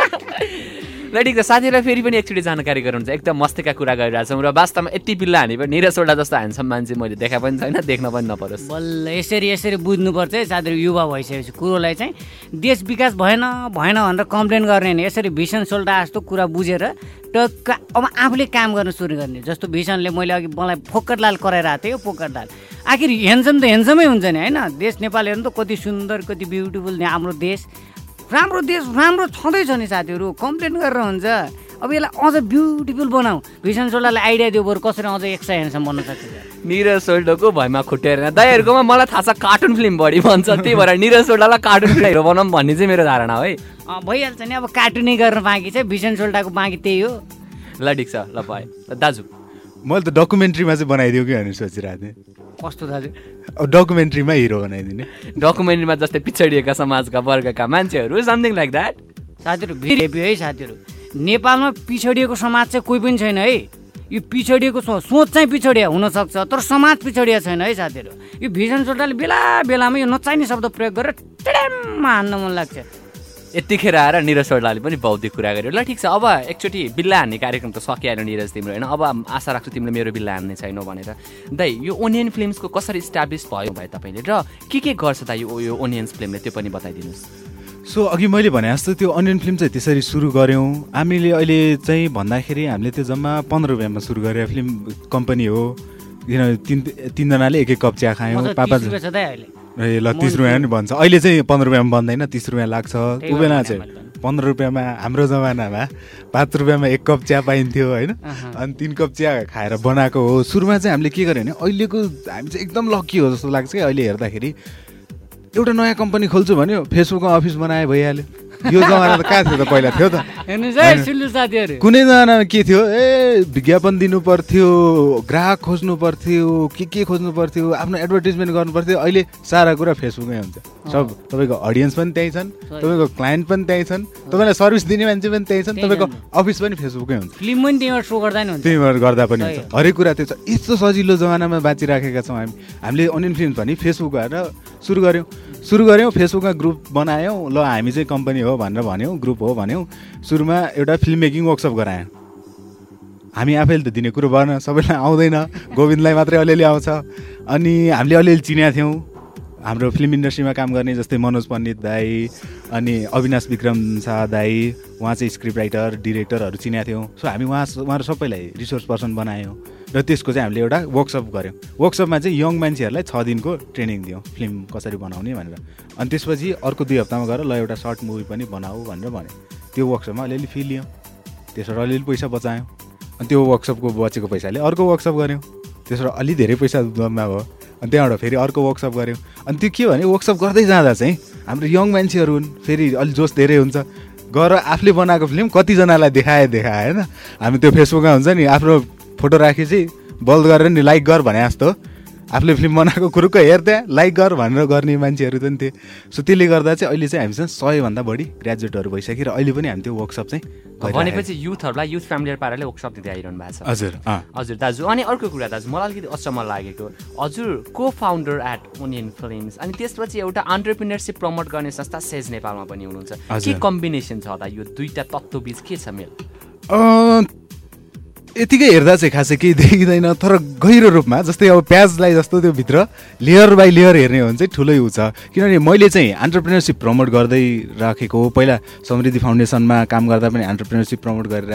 ल ठिक छ साथीहरूलाई फेरि पनि एकचोटि जानकारी गराउनुहुन्छ एकदम मस्तीका कुरा गरिरहेछौँ र वास्तवमा यति बिल्ला हानी पनि निरज सोल्डा जस्तो ह्यान्डसम मान्छे मैले देखा पनि छैन देख्न पनि नपरोस्। बल्ल यसरी यसरी बुझ्नुपर्छ है साथीहरू युवा भइसकेपछि कुरोलाई चाहिँ देश विकास भएन भएन भनेर कम्प्लेन गर्ने होइन। यसरी भिषण सोल्टा जस्तो कुरा बुझेर टक्क अब आफूले काम गर्न सुरु गर्ने। जस्तो भिषणले मैले अघि मलाई फोकटलाल कराइरहेको थिएँ फोकटलाल आखिर हेन्सम त हेन्समै हुन्छ नि होइन? देश नेपाल हेर्नु त कति सुन्दर कति ब्युटिफुल हाम्रो देश। राम्रो देश राम्रो छँदैछ नि साथीहरू। कम्प्लेन गरेर हुन्छ। अब यसलाई अझ ब्युटिफुल बनाऊ। भीषण सोल्डालाई आइडिया दियो बरु कसरी अझ एक्स्ट्रा ह्यान्डसम बन्न सक्छ निरज सोल्डोको भयमा खुट्टेर दाइहरूकोमा मलाई थाहा छ कार्टुन फिल्म बढी भन्छ। त्यही भएर निरज सोल्डालाई कार्टुन फिल्म हिरो बनाऊँ भन्ने चाहिँ मेरो धारणा हो है। अँ, भइहाल्छ नि। अब कार्टुनै गर्न बाँकी छ। भीषण सोल्डाको बाँकी त्यही हो। ल ठिक छ। ल पाएँ दाजु। मैले त डकुमेन्ट्रीमा चाहिँ बनाइदियो कि भनेर सोचिरहेको थिएँ। कस्तो दाजु? डकुमेन्ट्रीमा हिरो बनाइदिने डकुमेन्ट्रीमा जस्तै पिछडिएका समाजका वर्गका मान्छेहरू समथिङ लाइक द्याट साथीहरू भेरी हेप्पी है साथीहरू। नेपालमा पिछडिएको समाज चाहिँ कोही पनि छैन है। यो पिछडिएको सो- सोच चाहिँ पिछडिया हुनसक्छ तर समाज पिछडिया छैन है साथीहरू। यो भिजन सोल्टाले बेला बेलामा यो नचाहिने शब्द प्रयोग गरेर टिड्याममा हान्न मन लाग्छ। यतिखेर आएर निरज सोल्डाले पनि बौद्धिक कुरा गर्यो। ल ठिक छ अब एकचोटि बिल्ला हान्ने कार्यक्रम त सकिहाल्यो निरज तिम्रो होइन? अब आशा राख्छु तिमीले मेरो बिल्ला हान्ने छैनौ भनेर। दाइ यो ओनियन फिल्मसको कसरी इस्टाब्लिस भयो भाइ तपाईँले? र के के गर्छ दाइ यो यो ओनियन्स फिल्मले त्यो पनि बताइदिनुहोस्। सो अघि मैले भने जस्तो त्यो अनियन फिल्म चाहिँ त्यसरी सुरु गऱ्यौँ। हामीले अहिले चाहिँ भन्दाखेरि हामीले त्यो जम्मा पन्ध्र रुपियाँमा सुरु गरेर फिल्म कम्पनी हो। किन तिन तिनजनाले एक एक कप चिया खायौँ। त पापा 30 रुपियाँ छ दाइ अहिले ए ल तिस रुपियाँ पनि भन्छ। अहिले चाहिँ पन्ध्र रुपियाँमा बन्दैन तिस रुपियाँ लाग्छ। ऊ बेला चाहिँ। पन्ध्र रुपियाँमा हाम्रो जमानामा पाँच रुपियाँमा एक कप चिया पाइन्थ्यो होइन। अनि तिन कप चिया खाएर बनाएको हो। सुरुमा चाहिँ हामीले के गर्यो भने अहिलेको हामी चाहिँ एकदम लक्की हो जस्तो लाग्छ कि अहिले हेर्दाखेरि एउटा नयाँ कम्पनी खोल्छु भन्यो फेसबुकमा अफिस बनायो भइहाल्यो। यो जमाना त कहाँ थियो त पहिला थियो त? हेर्नुहोस् कुनै जमानामा के थियो? ए विज्ञापन दिनु पर्थ्यो ग्राहक खोज्नु पर्थ्यो के के खोज्नु पर्थ्यो आफ्नो एडभर्टिजमेन्ट गर्नु पर्थ्यो अहिले सारा कुरा फेसबुकमै हुन्छ। सब तपाईँको अडियन्स पनि त्यहीँ छन् तपाईँको क्लाइन्ट पनि त्यहीँ छन् तपाईँलाई सर्भिस दिने मान्छे पनि त्यहीँ छन् तपाईँको। अफिस पनि फेसबुकै हुन्छ। फिल्म पनि त्यहीँबाट सो गर्दा हुन्छ। त्यहीँबाट गर्दा पनि हुन्छ। हरेक कुरा त्यो छ। यस्तो सजिलो जमानामा बाँचिराखेका छौँ हामी। हामीले अनियन फिल्म भने फेसबुकबाट सुरु गऱ्यौँ। सुरु गऱ्यौँ फेसबुकमा ग्रुप बनायौँ। ल हामी चाहिँ कम्पनी हो भनेर भन्यौँ ग्रुप हो भन्यौँ सुरुमा एउटा फिल्म मेकिङ वर्कसप गरायौँ हामी आफैले त दिने कुरो भएन सबैलाई आउँदैन गोविन्दलाई मात्रै अलिअलि आउँछ। अनि हामीले अलिअलि चिनेका थियौँ। हाम्रो फिल्म इन्डस्ट्रीमा काम गर्ने जस्तै मनोज पण्डित दाई अनि अविनाश विक्रम शाह दाई उहाँ चाहिँ स्क्रिप्ट राइटर डिरेक्टरहरू चिनेका थियौँ। सो हामी उहाँ उहाँहरू सबैलाई रिसोर्स पर्सन बनायौँ। र त्यसको चाहिँ हामीले एउटा वर्कसप गऱ्यौँ। वर्कसपमा चाहिँ यङ मान्छेहरूलाई छ दिनको ट्रेनिङ दियौँ फिल्म कसरी बनाउने भनेर। अनि त्यसपछि अर्को दुई हप्तामा गएर ल एउटा सर्ट मुभी पनि बनाऊ भनेर भन्यो त्यो वर्कसपमा अलिअलि फी लियौँ। त्यसबाट अलिअलि पैसा बचायौँ। अनि त्यो वर्कसपको बचेको पैसाले अर्को वर्कसप गऱ्यौँ। त्यसबाट अलि धेरै पैसा जम्मा भयो। अनि त्यहाँबाट फेरि अर्को वर्कसप गऱ्यौँ। अनि त्यो के भने वर्कसप गर्दै जाँदा चाहिँ हाम्रो यङ मान्छेहरू हुन् फेरि अलि जोस धेरै हुन्छ। गएर आफूले बनाएको फिल्म कतिजनालाई देखाए देखाए होइन? हामी त्यो फेसबुकमा हुन्छ नि आफ्नो फोटो राखेपछि बल्द गरेर नि लाइक गर भने जस्तो। आफूले फिल्म बनाएको कुरोको हेर त्यहाँ लाइक गर भनेर गर्ने मान्छेहरू पनि थिए। सो त्यसले गर्दा चाहिँ अहिले चाहिँ हामीसँग सयभन्दा बढी ग्रेजुएटहरू भइसक्यो र अहिले पनि हामी त्यो वर्कसप चाहिँ भनेपछि युथहरूलाई युथ फ्यामिलियर पाराले वर्कसप दिँदै आइरहनु भएको छ। हजुर। हजुर दाजु। अनि अर्को कुरा दाजु मलाई अलिकति अचम्म लागेको हजुर को फाउन्डर एट ओनियन फिल्म्स अनि त्यसपछि एउटा अन्टरप्रिनरसिप प्रमोट गर्ने संस्था सेज नेपालमा पनि हुनुहुन्छ। के। कम्बिनेसन छ होला? यो दुईटा तत्त्व बिच के छ मेल? अँ, यतिकै हेर्दा चाहिँ खासै केही देखिँदैन तर गहिरो रूपमा जस्तै अब प्याजलाई जस्तो त्यो भित्र लेयर बाई लेयर हेर्ने हो भने चाहिँ ठुलै उ छ। किनभने मैले चाहिँ अन्टरप्रिनरसिप प्रमोट गर्दै राखेको हो। पहिला समृद्धि फाउन्डेसनमा काम गर्दा पनि अन्टरप्रिनरसिप प्रमोट गरेर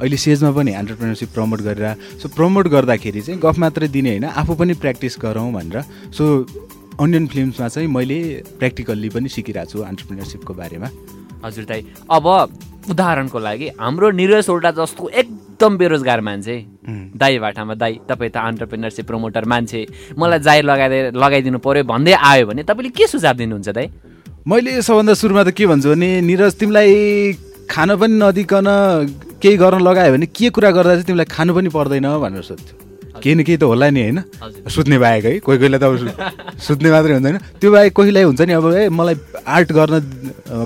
अहिले सेजमा पनि अन्टरप्रिनरसिप प्रमोट गरेर। सो प्रमोट गर्दाखेरि चाहिँ गफ मात्रै दिने होइन आफू पनि प्र्याक्टिस गरौँ भनेर। सो अनियन फिल्मसमा चाहिँ मैले प्र्याक्टिकल्ली पनि सिकिरहेको छु अन्टरप्रिनरसिपको बारेमा। हजुर दाई अब उदाहरणको लागि हाम्रो निरज सोल्टा जस्तो एकदम बेरोजगार मान्छे। दाई भाटामा दाई तपाईँ त अन्टरप्रिनरसिप प्रमोटर मान्छे। मलाई जाहिर लगाइदिए लगाइदिनु पर्यो भन्दै आयो भने तपाईँले के सुझाव दिनुहुन्छ दाई? मैले सबभन्दा सुरुमा त के भन्छु भने निरज तिमीलाई खान पनि नदिकन केही गर्न लगायो भने के कुरा गर्दा चाहिँ तिमीलाई खानु पनि पर्दैन भनेर सोध्छु। केही न केही त होला नि होइन? सुत्ने बाहेक है कोही कोहीलाई त अब सुत्ने मात्रै हुँदैन। त्यो बाहेक कोहीलाई हुन्छ नि अब ए मलाई आर्ट गर्न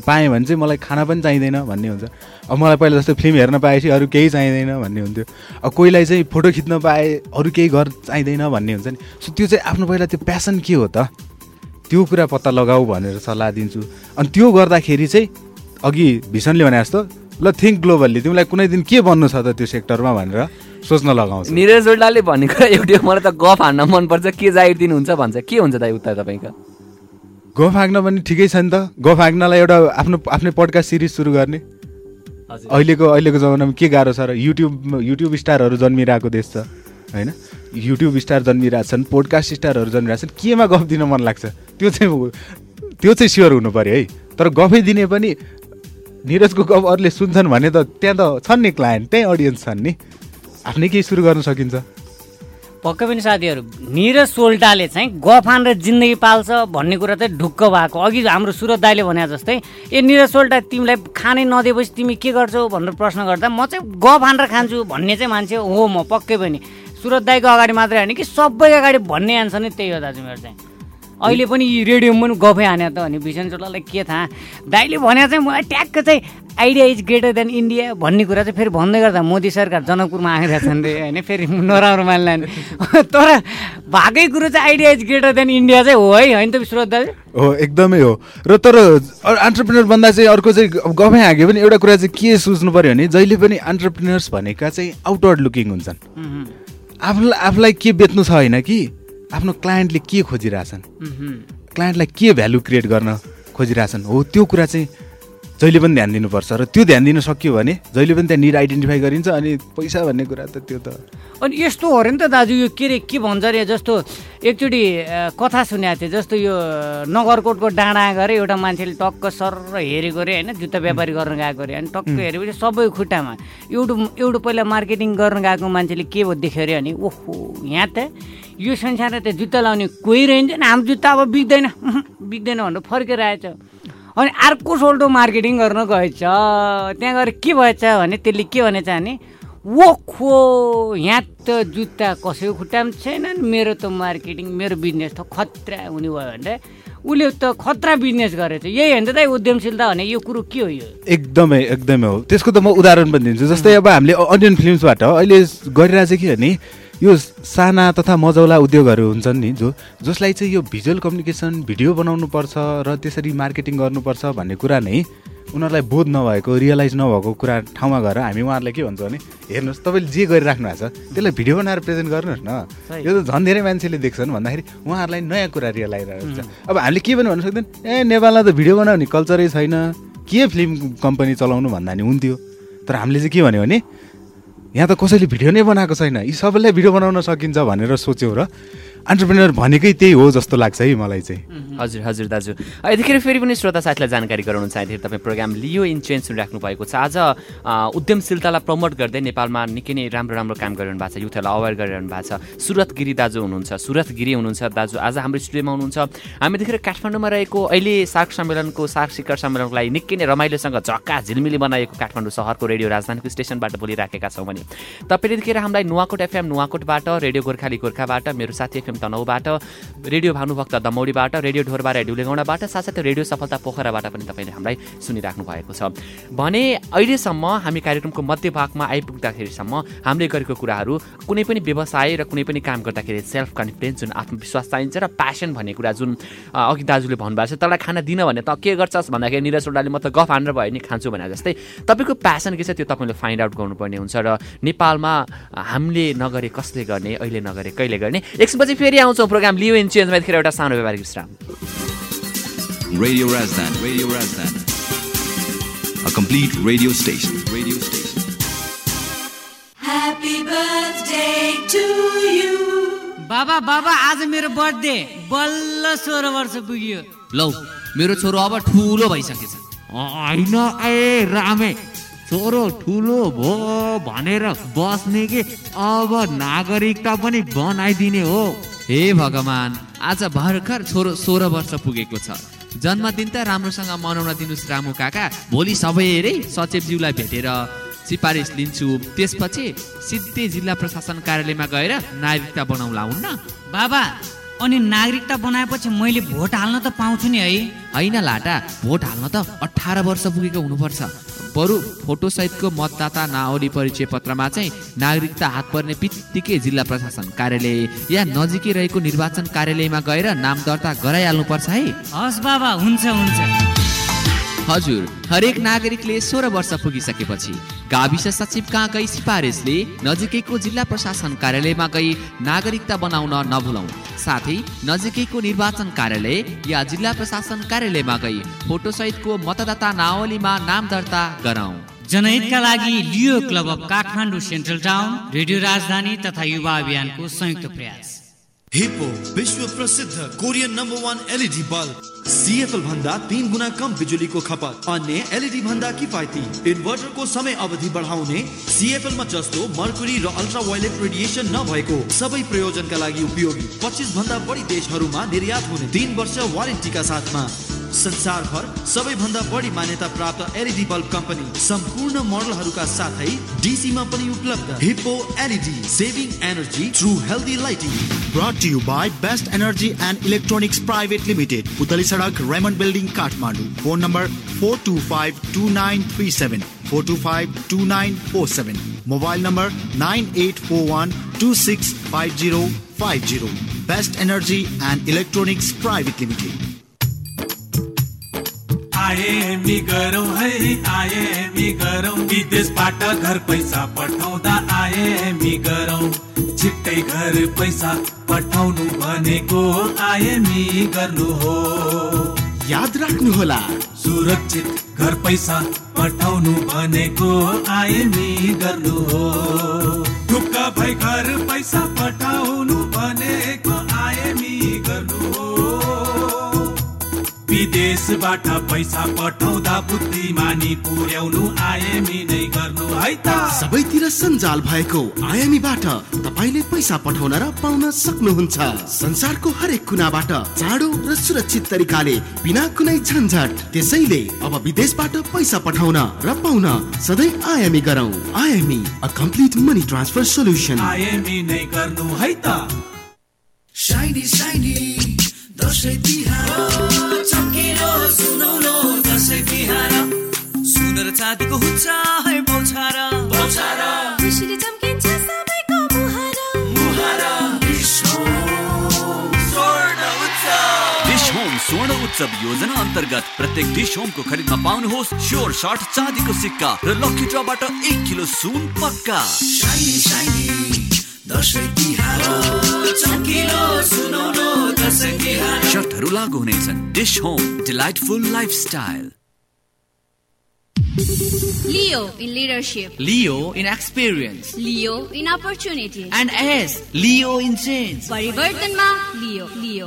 पाएँ भने चाहिँ मलाई खाना पनि चाहिँदैन भन्ने हुन्छ। अब मलाई पहिला जस्तो फिल्म हेर्न पाएपछि अरू केही चाहिँदैन भन्ने हुन्थ्यो। अब कोहीलाई चाहिँ फोटो खिच्न पाए अरू केही घर चाहिँदैन भन्ने हुन्छ नि। सो त्यो चाहिँ आफ्नो पहिला त्यो प्यासन के हो त? त्यो कुरा पत्ता लगाऊ भनेर सल्लाह दिन्छु। अनि त्यो गर्दाखेरि चाहिँ अघि भीषणले भने जस्तो ल थिङ्क ग्लोबल्ली तिमीलाई कुनै दिन के बन्नु छ त त्यो सेक्टरमा भनेर सोच्न लगाउँछ। निरज सोल्टाले भनेको एउटै मलाई त गफ हान्न मनपर्छ। के जाहिर दिनुहुन्छ भन्छ। के हुन्छ दाई उत्तर तपाईँको? गफ हाँक्न पनि ठिकै छ नि त। गफ हाँक्नलाई एउटा आफ्नो आफ्नै पडकास्ट सिरिज सुरु गर्ने। अहिलेको अहिलेको जमानामा के गाह्रो छ र युट्युब युट्युब स्टारहरू जन्मिरहेको देश छ होइन? युट्युब स्टार जन्मिरहेको छन् पोडकास्ट स्टारहरू जन्मिरहेको छन्। केमा गफ दिन मन लाग्छ? त्यो चाहिँ त्यो चाहिँ स्योर हुनु पऱ्यो है। तर गफै दिने पनि निरजको गफ अरूले सुन्छन् भने त त्यहाँ त छन् नि क्लायन्ट त्यहीँ अडियन्स छन् नि। आफ्नै केही सुरु गर्न सकिन्छ। पक्कै पनि साथीहरू निरज सोल्टाले चाहिँ गफ हानेर जिन्दगी पाल्छ भन्ने कुरा चाहिँ ढुक्क भएको। अघि हाम्रो सुरत दाईले भने जस्तै ए निरज सोल्टा तिमीलाई खानै नदिएपछि तिमी के गर्छौ? भनेर प्रश्न गर्दा म चाहिँ गफ हानेर खान्छु भन्ने चाहिँ मान्छे हो म पक्कै पनि। सुरत दाईको अगाडि मात्रै होइन कि सबैको अगाडि भन्ने आन्सर नै त्यही हो दाजु मेरो चाहिँ। अहिले पनि यी रेडियोमा पनि गफै हाने त अनि भीषण चोलालाई के थाहा? दाइले भने चाहिँ मलाई ट्याक्क चाहिँ idea is greater than India भन्ने कुरा चाहिँ फेरि भन्दै गर्दा मोदी सरकार जनकपुरमा आइरहेछन् रे होइन? फेरि नराम्रो मान्ला तर भएकै कुरो चाहिँ idea is greater than India चाहिँ हो है होइन त विश्वनाथ दाजु? हो एकदमै हो। र तर अन्टरप्रिनर भन्दा चाहिँ अर्को चाहिँ गफै हाँक्यो भने एउटा कुरा चाहिँ के सोच्नु पऱ्यो भने जहिले पनि अन्टरप्रिनर्स भनेका चाहिँ आउटवर्ड लुकिङ हुन्छन्। आफूलाई आफूलाई के बेच्नु छ होइन कि? आफ्नो क्लायन्टले के खोजिरहेछन्? क्लायन्टलाई के भ्यालु क्रिएट गर्न खोजिरहेछन्? हो त्यो कुरा चाहिँ जहिले पनि ध्यान दिनुपर्छ र त्यो ध्यान दिन सक्यो भने जहिले पनि त्यहाँ निड आइडेन्टिफाई गरिन्छ अनि पैसा भन्ने कुरा त त्यो त अनि यस्तो हो अरे नि त दाजु यो के अरे के भन्छ अरे जस्तो एकचोटि कथा सुनेको थिएँ जस्तो यो नगरकोटको डाँडा गएर एउटा मान्छेले टक्क सर हेरेको अरे होइन जुत्ता व्यापारी गर्न गएको अरे अनि टक्क हेरेपछि सबै खुट्टामा। एउटा एउटा पहिला मार्केटिङ गर्न गएको मान्छेले के भयो देख्यो अरे अनि ओहो यहाँ त यो संसारमा त जुत्ता लाउने कोही रहन्छ नि हाम्रो जुत्ता अब बिग्दैन। बिग्दैन भनेर फर्केर आएछ। अनि अर्को सोल्टो मार्केटिङ गर्न गएछ। त्यहाँ गएर के भएछ भने त्यसले के भनेछ भने ओखो यहाँ त जुत्ता कसैको खुट्टामा छैन मेरो त मार्केटिङ मेरो बिजनेस त खतरा हुने भयो भने उसले त खतरा बिजनेस गरेछ। यही होइन त दाइ उद्यमशीलता भने यो कुरो के हो यो? एकदमै एकदमै हो। त्यसको त म उदाहरण पनि दिन्छु। जस्तै अब हामीले अनियन फिल्मसबाट अहिले गरिरहेको चाहिँ के भने यो साना तथा मजौला उद्योगहरू हुन्छन् नि जो जसलाई चाहिँ यो भिजुअल कम्युनिकेसन भिडियो बनाउनु पर्छ र त्यसरी मार्केटिङ गर्नुपर्छ भन्ने कुरा नै उनीहरूलाई बोध नभएको रियलाइज नभएको कुरा ठाउँमा गएर हामी उहाँहरूलाई के भन्छौँ भने हेर्नुहोस् तपाईँले जे गरिराख्नु भएको छ त्यसलाई भिडियो बनाएर प्रेजेन्ट गर्नुहोस् न। यो त झन् धेरै मान्छेले देख्छन् भन्दाखेरि उहाँहरूलाई नयाँ कुरा रियलाइज हुन्छ अब हामीले के पनि भन्नु सक्दैन ए नेपालमा त भिडियो बनाउने कल्चरै छैन। के फिल्म कम्पनी चलाउनु भन्दा नि हुन्थ्यो? तर हामीले चाहिँ के भन्यो भने यहाँ त कसैले भिडियो नै बनाएको छैन। यी सबैलाई भिडियो बनाउन सकिन्छ भनेर सोच्यौँ र अन्टरप्रेनर भनेकै त्यही हो जस्तो लाग्छ है मलाई चाहिँ। हजुर हजुर दाजु। यतिखेर फेरि पनि श्रोता साथीलाई जानकारी गराउन चाहन्थे तपाईँ प्रोग्राम लियो इन चेन्ज सुनिराख्नु भएको छ। आज उद्यमशीलतालाई प्रमोट गर्दै नेपालमा निकै नै राम्रो राम्रो काम गरिरहनु भएको छ युथहरूलाई अवेर गरिरहनु भएको छ। सुरत गिरी दाजु हुनुहुन्छ सुरत गिरी हुनुहुन्छ दाजु आज हाम्रो स्टुडियोमा हुनुहुन्छ। हामी यतिखेर काठमाडौँमा रहेको अहिले सार्क सम्मेलनको सार्क शिखर सम्मेलनको लागि निकै नै रमाइलोसँग झक्का झिलमिली बनाएको काठमाडौँ सहरको रेडियो राजधानीको स्टेसनबाट बोलिराखेका छौँ भने। तपाईँले यतिखेर हामीलाई नुवाकोट एफएम नुवाकोटबाट रेडियो गोर्खाली गोर्खाबाट मेरो साथी एफएम तनहुबाट रेडियो भानुभक्त दमौडीबाट रेडियो ढोरबारा डुलेगौँडाबाट साथसाथै रेडियो सफलता पोखराबाट पनि तपाईँले हामीलाई सुनिराख्नु भएको छ। भने अहिलेसम्म हामी कार्यक्रमको मध्यभागमा आइपुग्दाखेरिसम्म हामीले गरेको कुराहरू कुनै पनि व्यवसाय र कुनै पनि काम गर्दाखेरि सेल्फ कन्फिडेन्स जुन आत्मविश्वास चाहिन्छ र प्यासन भन्ने कुरा जुन अघि दाजुले भन्नुभएको छ तँलाई खाना दिन भने त के गर्छस्? भन्दाखेरि निरज सोल्डाले म त गफ हानेर भयो नि खान्छु भने जस्तै। तपाईँको प्यासन के छ त्यो तपाईँले फाइन्ड आउट गर्नुपर्ने हुन्छ र नेपालमा हामीले नगरे कसले गर्ने अहिले नगरे कहिले गर्ने? एकछिनपछि फेरि आउँछौँ प्रोग्राम लियो इन चेन्जमा यतिखेर एउटा सानो व्यापारिक विश्राम Radio Razdan. Radio Razdan. A complete radio station. Radio station. Happy birthday to you. बाबा बाबा आज मेरो बर्थडे बल्ल सोह्र वर्ष पुग्यो लौ मेरो छोरो अब ठुलो भइसकेछ होइन ए रामे छोरो ठुलो भो भनेर बस्ने कि अब नागरिकता पनि बनाइदिने हो हे भगवान् आज भर्खर छोरो सोह्र वर्ष पुगेको छ। जन्मदिन त राम्रोसँग मनाउन दिनुहोस् रामु काका। भोलि सबैले सचिवज्यूलाई भेटेर सिफारिस लिन्छु। त्यसपछि सिधै जिल्ला प्रशासन कार्यालयमा गएर नागरिकता बनाउला हुन्न। बाबा अनि नागरिकता बनाएपछि मैले भोट हाल्न त पाउँछु नि है। होइन लाटा भोट हाल्न त अठार वर्ष पुगेको हुनुपर्छ। बरु फोटोसहितको मतदाता नावली परिचय पत्रमा चाहिँ नागरिकता हात पर्ने बित्तिकै जिल्ला प्रशासन कार्यालय। या नजिकै रहेको निर्वाचन कार्यालयमा गएर नाम दर्ता गराइहाल्नुपर्छ है। हस् बाबा हुन्छ हुन्छ। हजुर हरेक नागरिकले सोह्र वर्ष पुगिसकेपछि गाविस सचिव कहाँ गई सिफारिसले नजिकैको जिल्ला प्रशासन कार्यालयमा गई नागरिकता बनाउन नभुलौँ साथै नजिकैको निर्वाचन कार्यालय या जिल्ला प्रशासन कार्यालयमा गई फोटोसहितको मतदाता नावलीमा नाम दर्ता गरौँ जनहितका लागि Leo club of Kathmandu central town radio Rajdhani तथा युवा अभियानको संयुक्त प्रयास। हिप्पो विश्व प्रसिद्ध Korean number one LED bulb. CFL भन्दा तीन गुणा कम बिजुलीको खपत अन्य एलइडी भन्दा किफायती। इन्भर्टरको समय अवधि बढाउने सिएफएलमा जस्तो मर्कुरी र अल्ट्रा वायलेट रेडिएसन नभएको सबै प्रयोजनका लागि उपयोगी। पच्चिस भन्दा बढी देशहरूमा निर्यात हुने तीन वर्ष वारेन्टीका साथमा। संसारभर सबैभन्दा बढी मान्यता प्राप्त एलइडी बल्ब कम्पनी सम्पूर्ण मोडलहरूका साथै डीसीमा पनि उपलब्ध। Hippo LED saving energy through healthy lighting. To you by Best Energy and Electronics Private Limited, Putali Sadak, Raymond Building, Kathmandu. Phone number 425-2937, 425-2947. Mobile number 9841-265050. Best Energy and Electronics Private Limited. IME गरौँ है आए मी गरौँ विदेशबाट घर पैसा पठाउँदा आए मी गरौँ छिट्टै घर पैसा पठाउनु भनेको आए मी गर्नु हो। याद राख्नुहोला। सुरक्षित घर पैसा पठाउनु भनेको आए मी गर्नु हो। ढुक्क भई घर पैसा पठाउनु विदेशबाट पैसा पठाउँदा बुद्धिमानी पुर्याउनु आएमी नै गर्नु है त। सबैतिर सञ्जाल भएको आयामीबाट तपाईँले पैसा पठाउन र पाउन सक्नुहुन्छ। संसारको हरेक कुनाबाट चाँडो र सुरक्षित तरिकाले बिना कुनै झन्झट त्यसैले अब विदेशबाट पैसा पठाउन र पाउन सधैँ आयामी गरौँ। IME a complete money transfer solution IME नै गर्नु है त। साइनी साइनी दसैँ तिहार। सुन र चाँदीको हुन्छ है बौछार। बौछार। खुसीले चम्किन्छ सबैको मुहार। मुहार। स्वर्ण उत्सव। योजना अन्तर्गत प्रत्येक डिश होमको खरिदमा पाउनुहोस् स्योर सर्ट चाँदीको सिक्का र लकी ड्रबाट एक किलो सुन पक्का। साइनी साइनी दसैँ तिहार। चम्किलो सुनौलो दसैँ तिहार शर्तहरू लागू हुनेछन्। Dish home delightful lifestyle. Leo in leadership. Leo in experience. Leo in opportunity. And S, Leo in change. Parivartan ma Leo. Leo.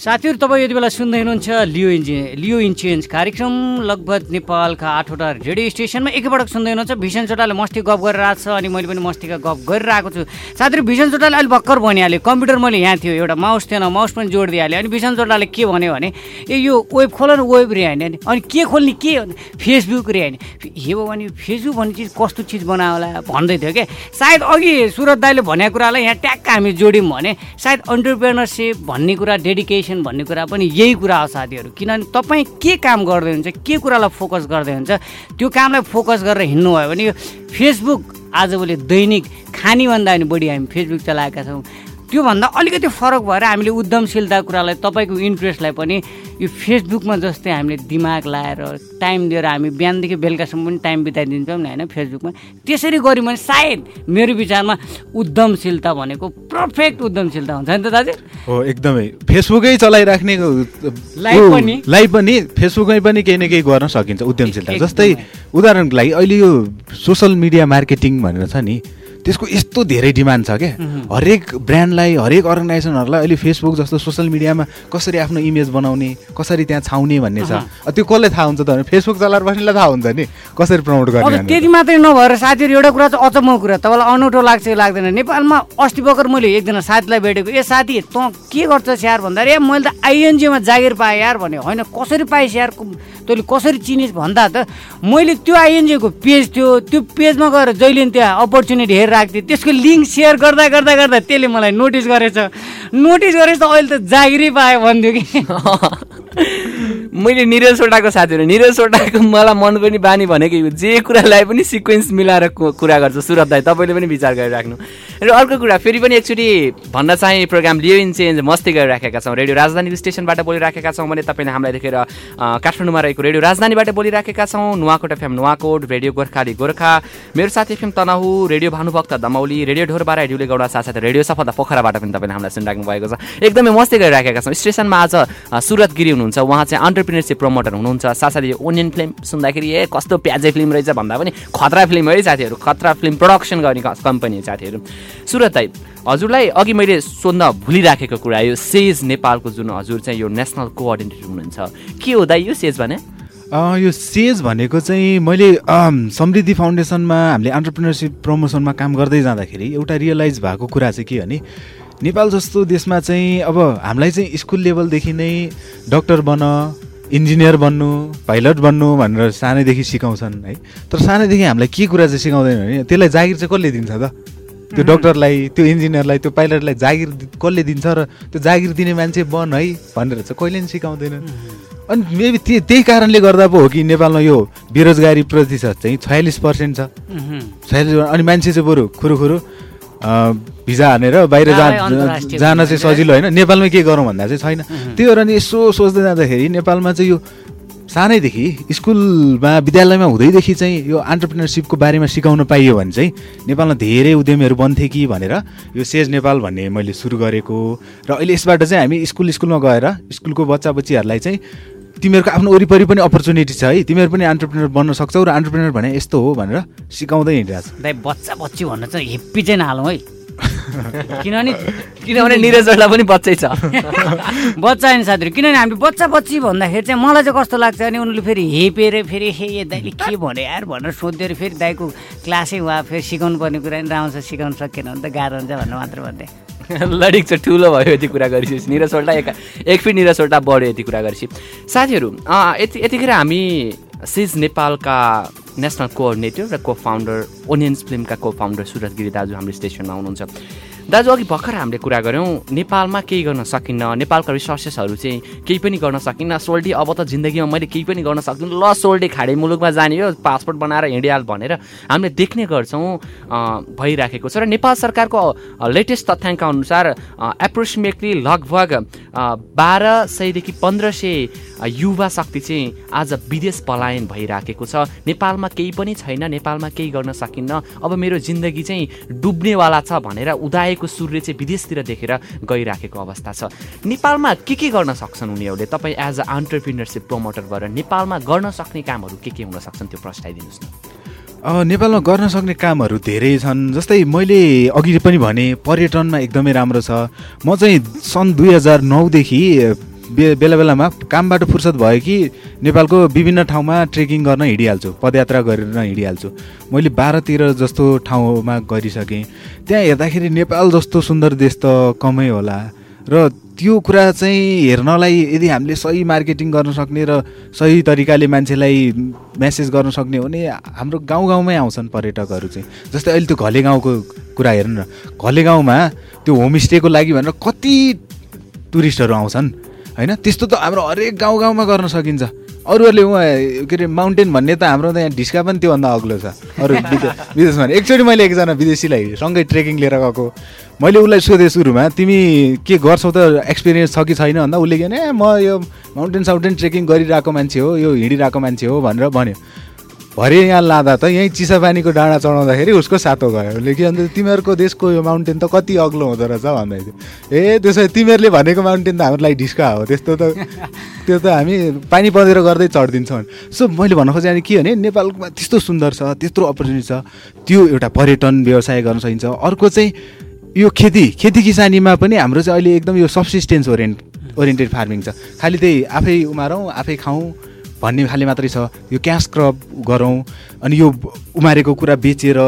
साथीहरू तपाईँ यति बेला सुन्दै हुनुहुन्छ लियो इन्जि लियो इन चेन्ज कार्यक्रम लगभग नेपालका आठवटा रेडियो स्टेसनमा। एकपटक सुन्दै हुनुहुन्छ भीषण चोटाले मस्ती गफ गरिरहेको छ अनि मैले पनि मस्तीका गफ गरिरहेको छु। साथीहरू भीषण चोटाले अहिले भर्खर भनिहाल्यो कम्प्युटर मैले यहाँ थियो एउटा माउस थिएन माउस पनि जोडिदिइहाल्यो अनि भीषण चोटाले के भन्यो भने ए यो वेब खोल न वेब रे होइन अनि के खोल्ने के फेसबुक रे होइन हे भगवान् यो फेसबुक भन्ने चिज कस्तो चिज बनायो होला भन्दै थियो क्या सायद अघि सुरत दाईले भनेको कुरालाई यहाँ ट्याक्क हामी जोड्यौँ भने सायद अन्टरप्रेनरसिप भन्ने कुरा डेडिकेसन भन्ने कुरा पनि यही कुरा हो साथीहरू। किनभने तपाईँ के काम गर्दै हुन्छ के कुरालाई फोकस गर्दै हुन्छ त्यो कामलाई फोकस गरेर हिँड्नुभयो भने फेसबुक आजभोलि दैनिक खानीभन्दा पनि बढी हामी फेसबुक चलाएका छौँ। त्योभन्दा अलिकति फरक भएर हामीले उद्यमशीलता कुरालाई तपाईँको इन्ट्रेस्टलाई पनि यो फेसबुकमा जस्तै हामीले दिमाग लाएर टाइम दिएर हामी बिहानदेखि बेलुकासम्म पनि टाइम बिताइदिन्छौँ नि होइन फेसबुकमा। त्यसरी गऱ्यौँ भने सायद मेरो विचारमा उद्यमशीलता भनेको पर्फेक्ट उद्यमशीलता हुन्छ नि त दाजु? हो एकदमै। फेसबुकै चलाइराख्ने लाइभ पनि? लाइभ पनि फेसबुकमै पनि केही न केही गर्न सकिन्छ उद्यमशीलता। जस्तै उदाहरणको लागि अहिले यो सोसल मिडिया मार्केटिङ भनेर छ नि त्यसको यस्तो धेरै डिमान्ड छ क्या हरेक ब्रान्डलाई हरेक अर्गनाइजेसनहरूलाई अहिले फेसबुक जस्तो सोसियल मिडियामा कसरी आफ्नो इमेज बनाउने कसरी त्यहाँ छाउने भन्ने छ। त्यो कसलाई थाहा हुन्छ त? भने फेसबुक चलाएर बस्नेलाई थाहा हुन्छ नि कसरी प्रमोट गर्ने। त्यति मात्रै नभएर साथीहरू एउटा कुरा चाहिँ अचम्मको कुरा तपाईँलाई अनौठो लाग्छ कि लाग्दैन। नेपालमा अस्ति भर्खर मैले एकजना साथीलाई भेटेको ए साथी तँ के गर्छस् यार भन्दा ए मैले त आइएनजिओमा जागिर पाएँ यार भने होइन कसरी पाइस् यार तैँले कसरी चिनिस्? भन्दा त मैले त्यो आइएनजिओको पेज थियो त्यो पेजमा गएर जहिले त्यहाँ अपर्च्युनिटी थिएँ त्यसको लिङ्क सेयर गर्दा गर्दा गर्दा त्यसले मलाई नोटिस गरेछ। नोटिस गरेछ त अहिले त जागिरै पायो भन्थ्यो कि। मैले निरज सोटाको साथीहरू निरज सोटाको मलाई मन पनि बानी भनेको जे कुरालाई पनि सिक्वेन्स मिलाएर कुरा गर्छ सुरत दाई तपाईँले पनि विचार गरिराख्नु। र अर्को कुरा फेरि पनि एकचोटि भन्न चाहिँ प्रोग्राम लियो इन चेन्ज मस्ती गरिराखेका छौँ। रेडियो राजधानी स्टेसनबाट बोलिराखेका छौँ भने तपाईँले हामीलाई देखेर काठमाडौँमा रहेको रेडियो राजधानीबाट बोलिराखेका छौँ। Nuwakot FM Nuwakot radio Gorkhali Gorkha. मेरो साथी FM Tanahu radio Bhanubhakta Damauli radio Dhorbara Dhiule Gauda साथसाथै रेडियो सफलता पोखराबाट पनि तपाईँले हामीलाई सुनिराख्नु भएको छ। एकदमै मस्ती गरिराखेका छौँ। स्टेसनमा आज सुरत गिरी हुनुहुन्छ। उहाँ चाहिँ अन्टरप्रिनरसिप प्रमोटर हुनुहुन्छ। साथसाथै ओनियन फिल्म सुन्दाखेरि ए कस्तो प्याजे फिल्म रहेछ? भन्दा पनि खतरा फिल्म है साथीहरू खतरा फिल्म प्रडक्सन गर्ने कम्पनी हो साथीहरू। सुरत दाई हजुरलाई अघि मैले सोध्न भुलिराखेको कुरा यो सेज नेपालको जुन हजुर चाहिँ यो नेसनल कोअर्डिनेटर हुनुहुन्छ के हो दाई यो सेज भने? अँ, यो सेज भनेको चाहिँ मैले समृद्धि फाउन्डेसनमा हामीले अन्टरप्रिनरसिप प्रमोसनमा काम गर्दै जाँदाखेरि एउटा रियलाइज भएको कुरा चाहिँ के भने नेपाल जस्तो देशमा चाहिँ अब हामीलाई चाहिँ स्कुल लेभलदेखि नै डक्टर बन इन्जिनियर बन्नु पाइलट बन्नु भनेर सानैदेखि सिकाउँछन् है। तर सानैदेखि हामीलाई के कुरा चाहिँ सिकाउँदैन भने त्यसलाई जागिर चाहिँ कसले दिन्छ त? त्यो डक्टरलाई त्यो इन्जिनियरलाई त्यो पाइलटलाई जागिर कसले दिन्छ र त्यो जागिर दिने मान्छे बन है भनेर चाहिँ कहिले पनि सिकाउँदैन। अनि मेबी त्यही त्यही कारणले गर्दा पो हो कि नेपालमा यो बेरोजगारी प्रतिशत चाहिँ छयालिस पर्सेन्ट छ। छयालिस अनि मान्छे चाहिँ बरु खुरुखुरु। भिजा हानेर बाहिर जा प्रायः अन्तर्राष्ट्रिय जान चाहिँ सजिलो होइन। नेपालमै के गरौँ भन्दा चाहिँ छैन। त्यही भएर नि यसो सोच्दै जाँदाखेरि नेपालमा चाहिँ यो सानैदेखि स्कुलमा विद्यालयमा हुँदैदेखि चाहिँ यो अन्टरप्रिनरसिपको बारेमा सिकाउन पाइयो भने चाहिँ नेपालमा धेरै उद्यमीहरू बन्थे कि भनेर यो सेज नेपाल भन्ने मैले सुरु गरेको। र अहिले यसबाट चाहिँ हामी स्कुल स्कुलमा गएर स्कुलको बच्चा बच्चीहरूलाई चाहिँ तिमीहरूको आफ्नो वरिपरि पनि अपर्च्युनिटी छ है। तिमीहरू पनि अन्टरप्रिनर बन्न सक्छौ र अन्टरप्रिनर भने यस्तो हो भनेर सिकाउँदै हिँडिरहेको छ। दाइ बच्चा बच्ची भन्न चाहिँ हेप्पी चाहिँ नहालौँ है। किनभने किनभने निरजहरूलाई पनि बच्चै छ। बच्चा होइन साथीहरू किनभने हामीले बच्चा बच्ची भन्दाखेरि चाहिँ मलाई चाहिँ कस्तो लाग्छ भने उनीहरूले फेरि हेपेर फेरि हे ए दाइले के भन्यो यार भनेर सोध्दै फेरि दाइको क्लासै उहाँ फेरि सिकाउनु पर्ने कुरा नि राम्रोसँग सिकाउनु सकेन भने त गाह्रो हुन्छ भनेर मात्र भन्दै लडिक चाहिँ ठुलो भयो यति कुरा गरिसकेपछि। निरज सोल्टा एक एक फिट निरज सोल्टा बढ्यो यति कुरा गरेपछि। साथीहरू यति यतिखेर हामी सिज नेपालका नेसनल कोअर्डिनेटर र को फाउन्डर ओनियन्स फिल्मका को फाउन्डर सुरज गिरी दाजु हाम्रो स्टेसनमा हुनुहुन्छ। दाजु अघि भर्खर हामीले कुरा गऱ्यौँ नेपालमा केही गर्न सकिन्न। नेपालका रिसोर्सेसहरू चाहिँ केही पनि गर्न सकिन्न। सोल्टी अब त जिन्दगीमा मैले केही पनि गर्न सक्दिनँ। ल सोल्टी खाडे मुलुकमा जाने हो पासपोर्ट बनाएर हिँडिहाल भनेर हामीले देख्ने गर्छौँ भइराखेको छ। र नेपाल सरकारको लेटेस्ट तथ्याङ्क अनुसार एप्रोक्सिमेटली लगभग बाह्र सयदेखि पन्ध्र सय युवा शक्ति चाहिँ आज विदेश पलायन भइराखेको छ। नेपालमा केही पनि छैन नेपालमा केही गर्न सकिन्न। अब मेरो जिन्दगी चाहिँ डुब्नेवाला छ भनेर उदाएको सूर्य चाहिँ विदेशतिर देखेर गइराखेको अवस्था छ। नेपालमा के के गर्न सक्छन् उनीहरूले? तपाईँ एज अ अन्टरप्रिनरसिप प्रमोटर भएर नेपालमा गर्न सक्ने कामहरू के के हुन सक्छन् त्यो प्रस्ताइदिनुहोस् न। नेपालमा गर्न सक्ने कामहरू धेरै छन् जस्तै मैले अघि पनि भने पर्यटनमा एकदमै राम्रो छ। म चाहिँ सन् दुई हजार नौदेखि बे बेला बेलामा कामबाट फुर्सद भयो कि नेपालको विभिन्न ठाउँमा ट्रेकिङ गर्न हिँडिहाल्छु पदयात्रा गरेर हिँडिहाल्छु। मैले बाह्र तेह्र जस्तो ठाउँमा गरिसकेँ। त्यहाँ हेर्दाखेरि नेपाल जस्तो सुन्दर देश त कमै होला। र त्यो कुरा चाहिँ हेर्नलाई यदि हामीले सही मार्केटिङ गर्न सक्ने र सही तरिकाले मान्छेलाई मेसेज गर्न सक्ने हो भने हाम्रो गाउँ गाउँमै आउँछन् पर्यटकहरू चाहिँ। जस्तै अहिले त्यो घले गाउँको कुरा हेर्नु न। घले गाउँमा त्यो होमस्टेको लागि भनेर कति टुरिस्टहरू आउँछन्। होइन? त्यस्तो त हाम्रो हरेक गाउँ गाउँमा गर्न सकिन्छ। अरूहरूले उहाँ के अरे माउन्टेन भन्ने त हाम्रो त यहाँ ढिस्का पनि त्योभन्दा अग्लो छ। अरू विदेश विदेशमा एकचोटि मैले एकजना विदेशीलाई सँगै ट्रेकिङ लिएर गएको। मैले उसलाई सोधेँ सुरुमा तिमी के गर्छौ त? एक्सपिरियन्स छ कि छैन? भन्दा उसले के भने "ए, म यो माउन्टेन साउन्टेन ट्रेकिङ गरिरहेको मान्छे हो यो हिँडिरहेको मान्छे हो भनेर भन्यो। भरे यहाँ लाँदा त यहीँ चिसापानीको डाँडा चढाउँदाखेरि उसको सातो गयो उसले के अन्त तिमीहरूको देशको यो माउन्टेन त कति अग्लो हुँदो रहेछ भन्दै थियो। ए त्यसो तिमीहरूले भनेको माउन्टेन त हाम्रो लागि ढिस्का हो त्यस्तो त त्यो त हामी पानी पँधेरो गर्दै चढिदिन्छौँ। सो मैले भन्न खोजेँ के भने नेपालमा त्यस्तो सुन्दर छ त्यत्रो अपर्च्युनिटी छ त्यो एउटा पर्यटन व्यवसाय गर्न सकिन्छ। अर्को चाहिँ यो खेती खेती किसानीमा पनि हाम्रो चाहिँ अहिले एकदम यो सब्सिस्टेन्स ओरिएन्ट ओरिएन्टेड फार्मिङ छ। खालि त्यही आफै उमारौँ आफै खाउँ भन्ने खाले मात्रै छ। यो क्यास क्रप गरौँ अनि यो उमारेको कुरा बेचेर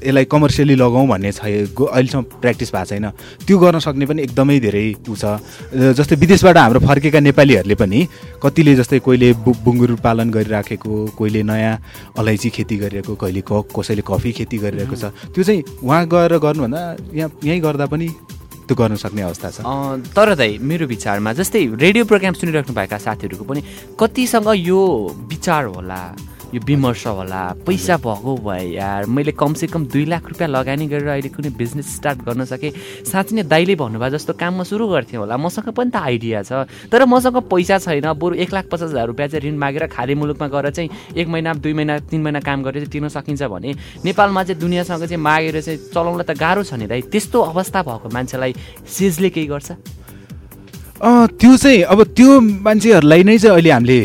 यसलाई कमर्सियली लगाउँ भन्ने छ। अहिलेसम्म प्र्याक्टिस भएको छैन। त्यो गर्न सक्ने पनि एकदमै धेरै ऊ छ। जस्तै विदेशबाट हाम्रो फर्केका नेपालीहरूले पनि कतिले जस्तै कोहीले बु बुङ्गुर पालन गरिराखेको कोहीले नयाँ अलैँची खेती गरिरहेको कहिले क कसैले कफी खेती गरिरहेको छ। त्यो चाहिँ उहाँ गएर गर्नुभन्दा यहाँ यहीँ गर्दा पनि त्यो गर्न सक्ने अवस्था छ। तर दाइ मेरो विचारमा जस्तै रेडियो प्रोग्राम सुनिराख्नुभएका साथीहरूको पनि कतिसँग यो विचार होला यो विमर्श होला। पैसा भएको भए यार। मैले कमसेकम दुई लाख रुपियाँ लगानी गरेर अहिले कुनै बिजनेस स्टार्ट गर्न सकेँ। साँच्चै नै दाइले भन्नुभयो जस्तो काम म सुरु गर्थेँ होला। मसँग पनि त आइडिया छ। तर मसँग पैसा छैन। बरु एक लाख पचास हजार रुपियाँ चाहिँ ऋण मागेर खाली मुलुकमा गएर चाहिँ एक महिना दुई महिना तिन महिना काम गरेर चाहिँ तिर्न सकिन्छ भने नेपालमा चाहिँ दुनियाँसँग चाहिँ मागेर चाहिँ चलाउनलाई त गाह्रो छ नि दाइ त्यस्तो अवस्था भएको मान्छेलाई सेजले केही गर्छ? त्यो चाहिँ अब त्यो मान्छेहरूलाई नै चाहिँ अहिले हामीले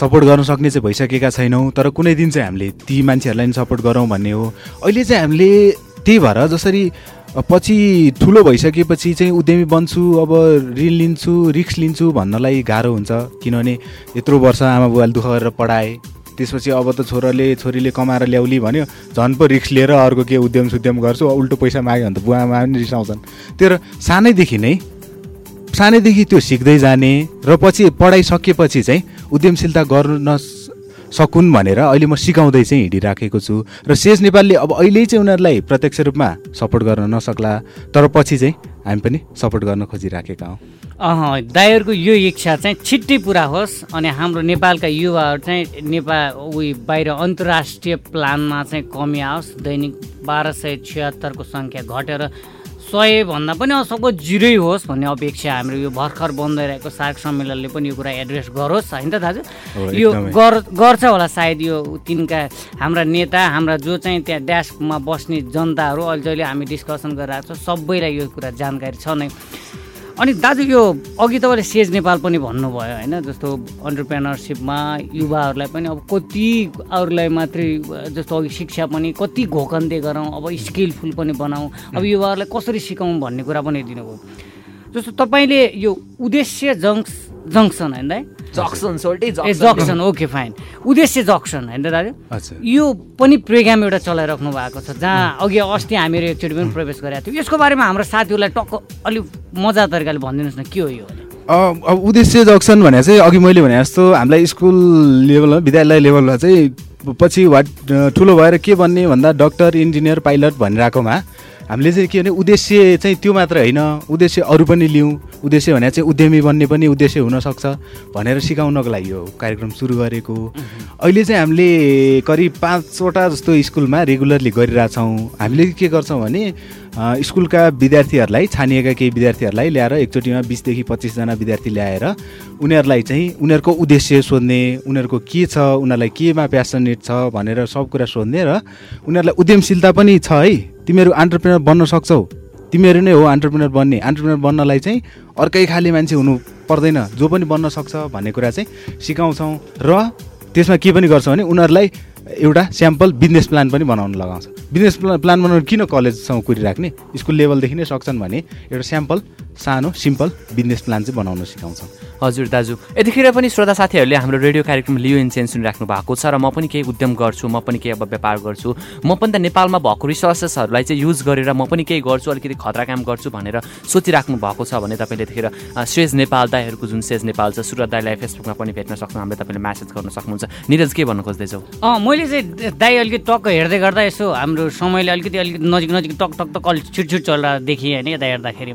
सपोर्ट गर्न सक्ने चाहिँ भइसकेका छैनौँ तर कुनै दिन चाहिँ हामीले ती मान्छेहरूलाई नि सपोर्ट गरौँ भन्ने हो। अहिले चाहिँ हामीले त्यही भएर जसरी पछि ठुलो भइसकेपछि चाहिँ उद्यमी बन्छु अब ऋण लिन्छु रिक्स लिन्छु भन्नलाई गाह्रो हुन्छ। किनभने यत्रो वर्ष आमा बुवाले दुःख गरेर पढाए त्यसपछि अब त छोराले छोरीले कमाएर ल्याउली भन्यो झन् पो रिक्स लिएर अर्को के उद्यम सुद्यम गर्छु उल्टो पैसा माग्यो भने त बुवा आमा पनि रिसाउँछन् त्यो सानैदेखि नै सानैदेखि त्यो सिक्दै जाने र पछि पढाइ सकिएपछि चाहिँ उद्यमशीलता गर्न सकुन् भनेर अहिले म सिकाउँदै चाहिँ हिँडिराखेको छु। र सेज नेपालले अब अहिले चाहिँ उनीहरूलाई प्रत्यक्ष रूपमा सपोर्ट गर्न नसक्ला तर पछि चाहिँ हामी पनि सपोर्ट गर्न खोजिराखेका हौँ। अँ दाइहरूको यो इच्छा चाहिँ छिट्टै पुरा होस् अनि हाम्रो नेपालका युवाहरू चाहिँ नेपाल उयो बाहिर अन्तर्राष्ट्रिय प्लानमा चाहिँ कमी आओस्। दैनिक बाह्र सय छिहत्तरको सङ्ख्या घटेर सयभन्दा पनि सबको जिरै होस् भन्ने अपेक्षा हाम्रो यो भर्खर बन्दै रहेको सार्क सम्मेलनले पनि यो कुरा एड्रेस गरोस् होइन त दाजु? यो गर्छ होला सायद यो तिनका हाम्रा नेता हाम्रा जो चाहिँ त्यहाँ ड्यास्कमा बस्ने जनताहरू अहिले जहिले हामी डिस्कसन गरिरहेको छौँ सबैलाई यो कुरा जानकारी छ नै। अनि दाजु यो अघि तपाईँले सेज नेपाल पनि भन्नुभयो होइन? जस्तो अन्टरप्रेनरसिपमा युवाहरूलाई पनि अब कति अरूलाई मात्रै जस्तो अघि शिक्षा पनि कति घोकन्ते गरौँ अब स्किलफुल पनि बनाऊँ अब युवाहरूलाई कसरी सिकाउँ भन्ने कुरा पनि दिनुभयो। जस्तो तपाईँले यो उद्देश्य जङ्स जङ्सन होइन दाइ जक्सन सोल्टी ए जक्सन ओके फाइन उद्देश्य जक्सन होइन दाजु? हजुर यो पनि प्रोग्राम एउटा चलाइराख्नु भएको छ जहाँ अघि अस्ति हामीहरू एकचोटि पनि प्रवेश गरेका थियौँ। यसको बारेमा हाम्रो साथीहरूलाई टक्क अलिक मजा तरिकाले भनिदिनुहोस् न के हो यो? अ, अब उद्देश्य जक्सन भने चाहिँ अघि मैले भने जस्तो हामीलाई स्कुल लेभलमा विद्यालय लेभलमा चाहिँ पछि वाट ठुलो भएर के बन्ने भन्दा डक्टर इन्जिनियर पाइलट भनिरहेकोमा हामीले चाहिँ के भने उद्देश्य चाहिँ त्यो मात्र होइन। उद्देश्य अरू पनि लिउँ। उद्देश्य भने चाहिँ उद्यमी बन्ने पनि उद्देश्य हुनसक्छ भनेर सिकाउनको लागि यो कार्यक्रम सुरु गरेको। अहिले चाहिँ हामीले करिब पाँचवटा जस्तो स्कुलमा रेगुलरली गरिरहेछौँ। हामीले के गर्छौँ भने स्कुलका विद्यार्थीहरूलाई छानिएका केही विद्यार्थीहरूलाई ल्याएर एकचोटिमा बिसदेखि पच्चिसजना विद्यार्थी ल्याएर उनीहरूलाई चाहिँ उनीहरूको उद्देश्य सोध्ने उनीहरूको के छ उनीहरूलाई केमा प्यासनेट छ भनेर सब कुरा सोध्ने र उनीहरूलाई उद्यमशीलता पनि छ है। तिमीहरू अन्टरप्रेनर बन्न सक्छौ। तिमीहरू नै हो अन्टरप्रेनर बन्ने। अन्टरप्रेनर बन्नलाई चाहिँ अर्कै खाले मान्छे हुनु पर्दैन। जो पनि बन्न सक्छ भन्ने कुरा चाहिँ सिकाउँछौँ र त्यसमा के पनि गर्छौँ भने उनीहरूलाई एउटा स्याम्पल बिजनेस प्लान पनि बनाउन लगाउँछ। बिजनेस प्ला- प्लान बनाउन किन कलेजसँग कुरिराख्ने? स्कुल लेभलदेखि नै सक्छन् भने एउटा स्याम्पल सानो सिम्पल बिजनेस प्लान चाहिँ बनाउन सिकाउँछौँ। हजुर दाजु। यतिखेर पनि श्रोता साथीहरूले हाम्रो रेडियो कार्यक्रम लियो इन चेन्ज सुनिराख्नु भएको छ र म पनि केही उद्यम गर्छु म पनि केही अब व्यापार गर्छु। म पनि त नेपालमा भएको रिसोर्सेसहरूलाई चाहिँ युज गरेर म पनि केही गर्छु अलिकति खतरा काम गर्छु भनेर सोचिराख्नु भएको छ भने तपाईँले यतिखेर सेज नेपाल दाईहरूको जुन सेज नेपाल छ सुरत दाईलाई फेसबुकमा पनि भेट्न सक्नु हामीले तपाईँले म्यासेज गर्न सक्नुहुन्छ। निरज के भन्नु खोज्दैछौ? अँ मैले चाहिँ दाइ अलिकति टक्क हेर्दै गर्दा यसो हाम्रो समयले अलिकति अलिकति नजिक नजिक टक टक टक अलिक छिट छिट चलेर देखेँ होइन यता हेर्दाखेरि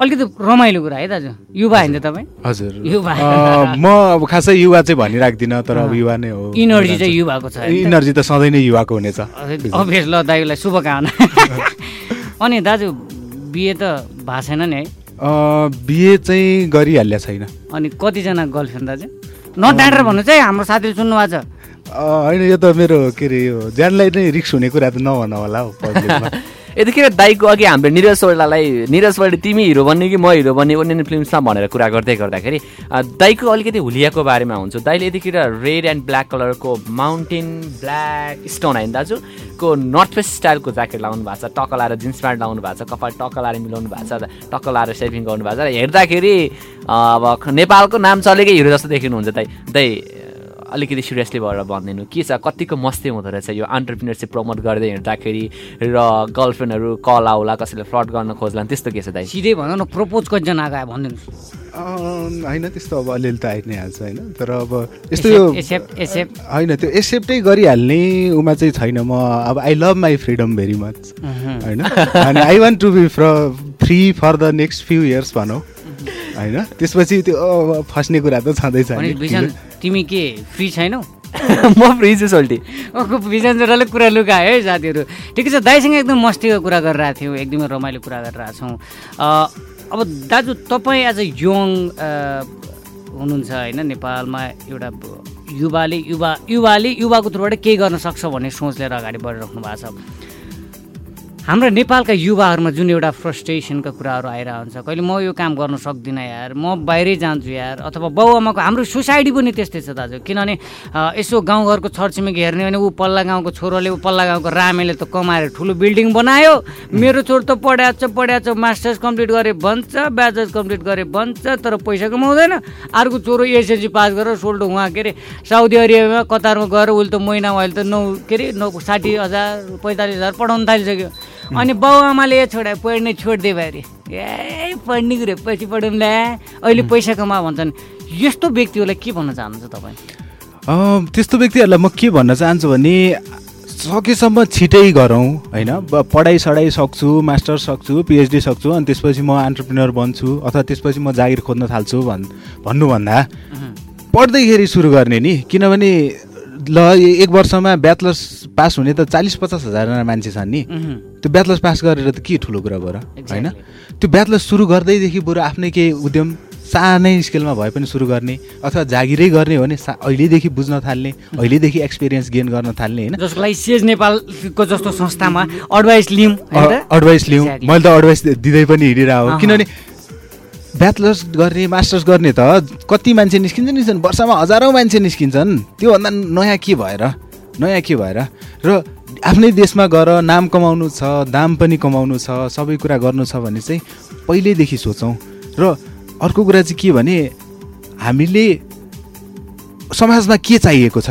अलिकति रमाइलो कुरा है दाजु। युवा होइन तपाईँ? हजुर। युवा। म अब खासै युवा चाहिँ भनिराख्दिनँ तर अब युवा नै हो। इनर्जी चाहिँ युवाको छ? इनर्जी त सधैँ नै युवाको हुनेछ। अभियस ल दाइलाई शुभकामना। अनि दाजु बिहे त भएको छैन नि है? बिहे चाहिँ गरिहाल्या छैन। अनि कतिजना गर्लफ्रेन्ड दाजु? नडाँडेर भन्नुहोस् है हाम्रो साथीले सुन्नु भएको छ। होइन यो त मेरो के अरे यो ज्यानलाई नै रिक्स हुने कुरा त नभन होला हौ। यतिखेर दाईको अघि हाम्रो निरज सोल्डालाई निरज सोल्डा तिमी हिरो बन्ने कि म हिरो बन्ने ओनियन फिल्मसमा भनेर कुरा गर्दै गर्दाखेरि दाईको अलिकति हुलियाको बारेमा हुन्छ। दाईले यतिखेर रेड एन्ड ब्ल्याक कलरको माउन्टेन ब्ल्याक स्टोन होइन दाजु को नर्थ वेस्ट स्टाइलको ज्याकेट लाउनु भएको छ टक्क लाएर जिन्स प्यान्ट लाउनु भएको छ कपाल टक्क लाएर मिलाउनु भएको छ टक्क लाएर सेभिङ गर्नु भएको छ। र हेर्दाखेरि अब नेपालको नाम चलेकै हिरो जस्तो देखिनुहुन्छ दाई। दाई अलिकति सिरियसली भएर भनिदिनु। के छ? कतिको मस्ती हुँदो रहेछ? यो अन्टरप्रिनरसिप प्रमोट गर्दै हिँड्दाखेरि र गर्लफ्रेन्डहरू कल आउला कसैले फ्लड गर्न खोज्ला त्यस्तो के छ दाइ? सिधै भनौँ न प्रपोज कतिजना आयो भनिदिनुहोस् अ, होइन त्यस्तो अब अलिअलि त आइ नै हाल्छ होइन? तर अब यस्तो यो एसेप एसेप होइन त्यो एक्सेप्टै गरिहाल्ने उमा चाहिँ छैन। म अब I love my freedom very much. होइन? अनि I want to be free free for the next few years भनौँ होइन? त्यसपछि त्यो फस्ने कुरा त छँदैछ तिमी के फ्री छैनौ? म फ्री छु सोल्टी। बिजन जोराले कुरा लुकायो है साथीहरू। ठिकै छ दाइसँग एकदम मस्तीको कुरा गरिरहेको थियौँ एकदमै रमाइलो कुरा गरिरहेको छौँ। अब दाजु तपाईँ एज अ यङ हुनुहुन्छ होइन नेपालमा एउटा युवाले युवा युवाले युवाको थ्रुबाट केही गर्न सक्छ भन्ने सोच लिएर अगाडि बढिराख्नु भएको छ। हाम्रा नेपालका युवाहरूमा जुन एउटा फ्रस्ट्रेसनका कुराहरू आइरहेको हुन्छ कहिले म यो काम गर्न सक्दिनँ यार म बाहिरै जान्छु यार अथवा बाउआमाको हाम्रो सोसाइटी पनि त्यस्तै छ दाजु किनभने यसो गाउँघरको छरछिमेकी हेर्ने भने ऊ पल्ला गाउँको छोरोले ऊ पल्ला गाउँको रामेले त कमाएर ठुलो बिल्डिङ बनायो मेरो छोरो त पढाएको छ पढाएको छ मास्टर्स कम्प्लिट गरे भन्छ ब्याचलर्स कम्प्लिट गरे भन्छ तर पैसा कमाउँदैन अर्को छोरो एसएससी पास गरेर सोल्डो उहाँ के अरे साउदी अरेबियामा कतारमा गएर उसले त महिना अहिले त नौ के अरे नौ साठी हजार पैँतालिस हजार पढाउनु थालिसक्यो। अनि बाउ आमाले छोडा पढ्ने छोडिदियो बारे। ए पढ्ने कुरो पछि पढौँला अहिले पैसा कमा भन्छन्। यस्तो व्यक्तिहरूलाई के भन्न चाहनुहुन्छ तपाईँ? त्यस्तो व्यक्तिहरूलाई म के भन्न चाहन्छु भने सकेसम्म छिटै गरौँ होइन? पढाइ सढाइ सक्छु मास्टर सक्छु पिएचडी सक्छु अनि त्यसपछि म एन्टरप्रिनर बन्छु अथवा त्यसपछि म जागिर खोज्न थाल्छु भन् भन्नुभन्दा। पढ्दैखेरि सुरु गर्ने नि किनभने ल एक वर्षमा ब्याचलर्स पास हुने त चालिस पचास हजारजना मान्छे छन् नि। त्यो ब्याचलर्स पास गरेर त के ठुलो कुरा भयो र? होइन? त्यो ब्याचलर्स सुरु गर्दैदेखि बरु आफ्नै केही उद्यम सानै स्केलमा भए पनि सुरु गर्ने अथवा जागिरै गर्ने हो भने सा अहिलेदेखि बुझ्न थाल्ने अहिलेदेखि एक्सपिरियन्स गेन गर्न थाल्ने होइन? जसको लागि सेज नेपालको जस्तो संस्थामा एडभाइस लिउँ? एडभाइस लिउँ. मैले त एडभाइस दिँदै पनि हिँडिरहेको किनभने ब्याचलर्स गर्ने मास्टर्स गर्ने त कति मान्छे निस्किन्छ निस्किन्छन्। वर्षमा हजारौँ मान्छे निस्किन्छन्। त्योभन्दा नयाँ के भएर? नयाँ के भएर? र आफ्नै देशमा गएर नाम कमाउनु छ दाम पनि कमाउनु छ सबै कुरा गर्नु छ भने चाहिँ पहिल्यैदेखि सोचौँ। र अर्को कुरा चाहिँ के भने हामीले समाजमा के चाहिएको छ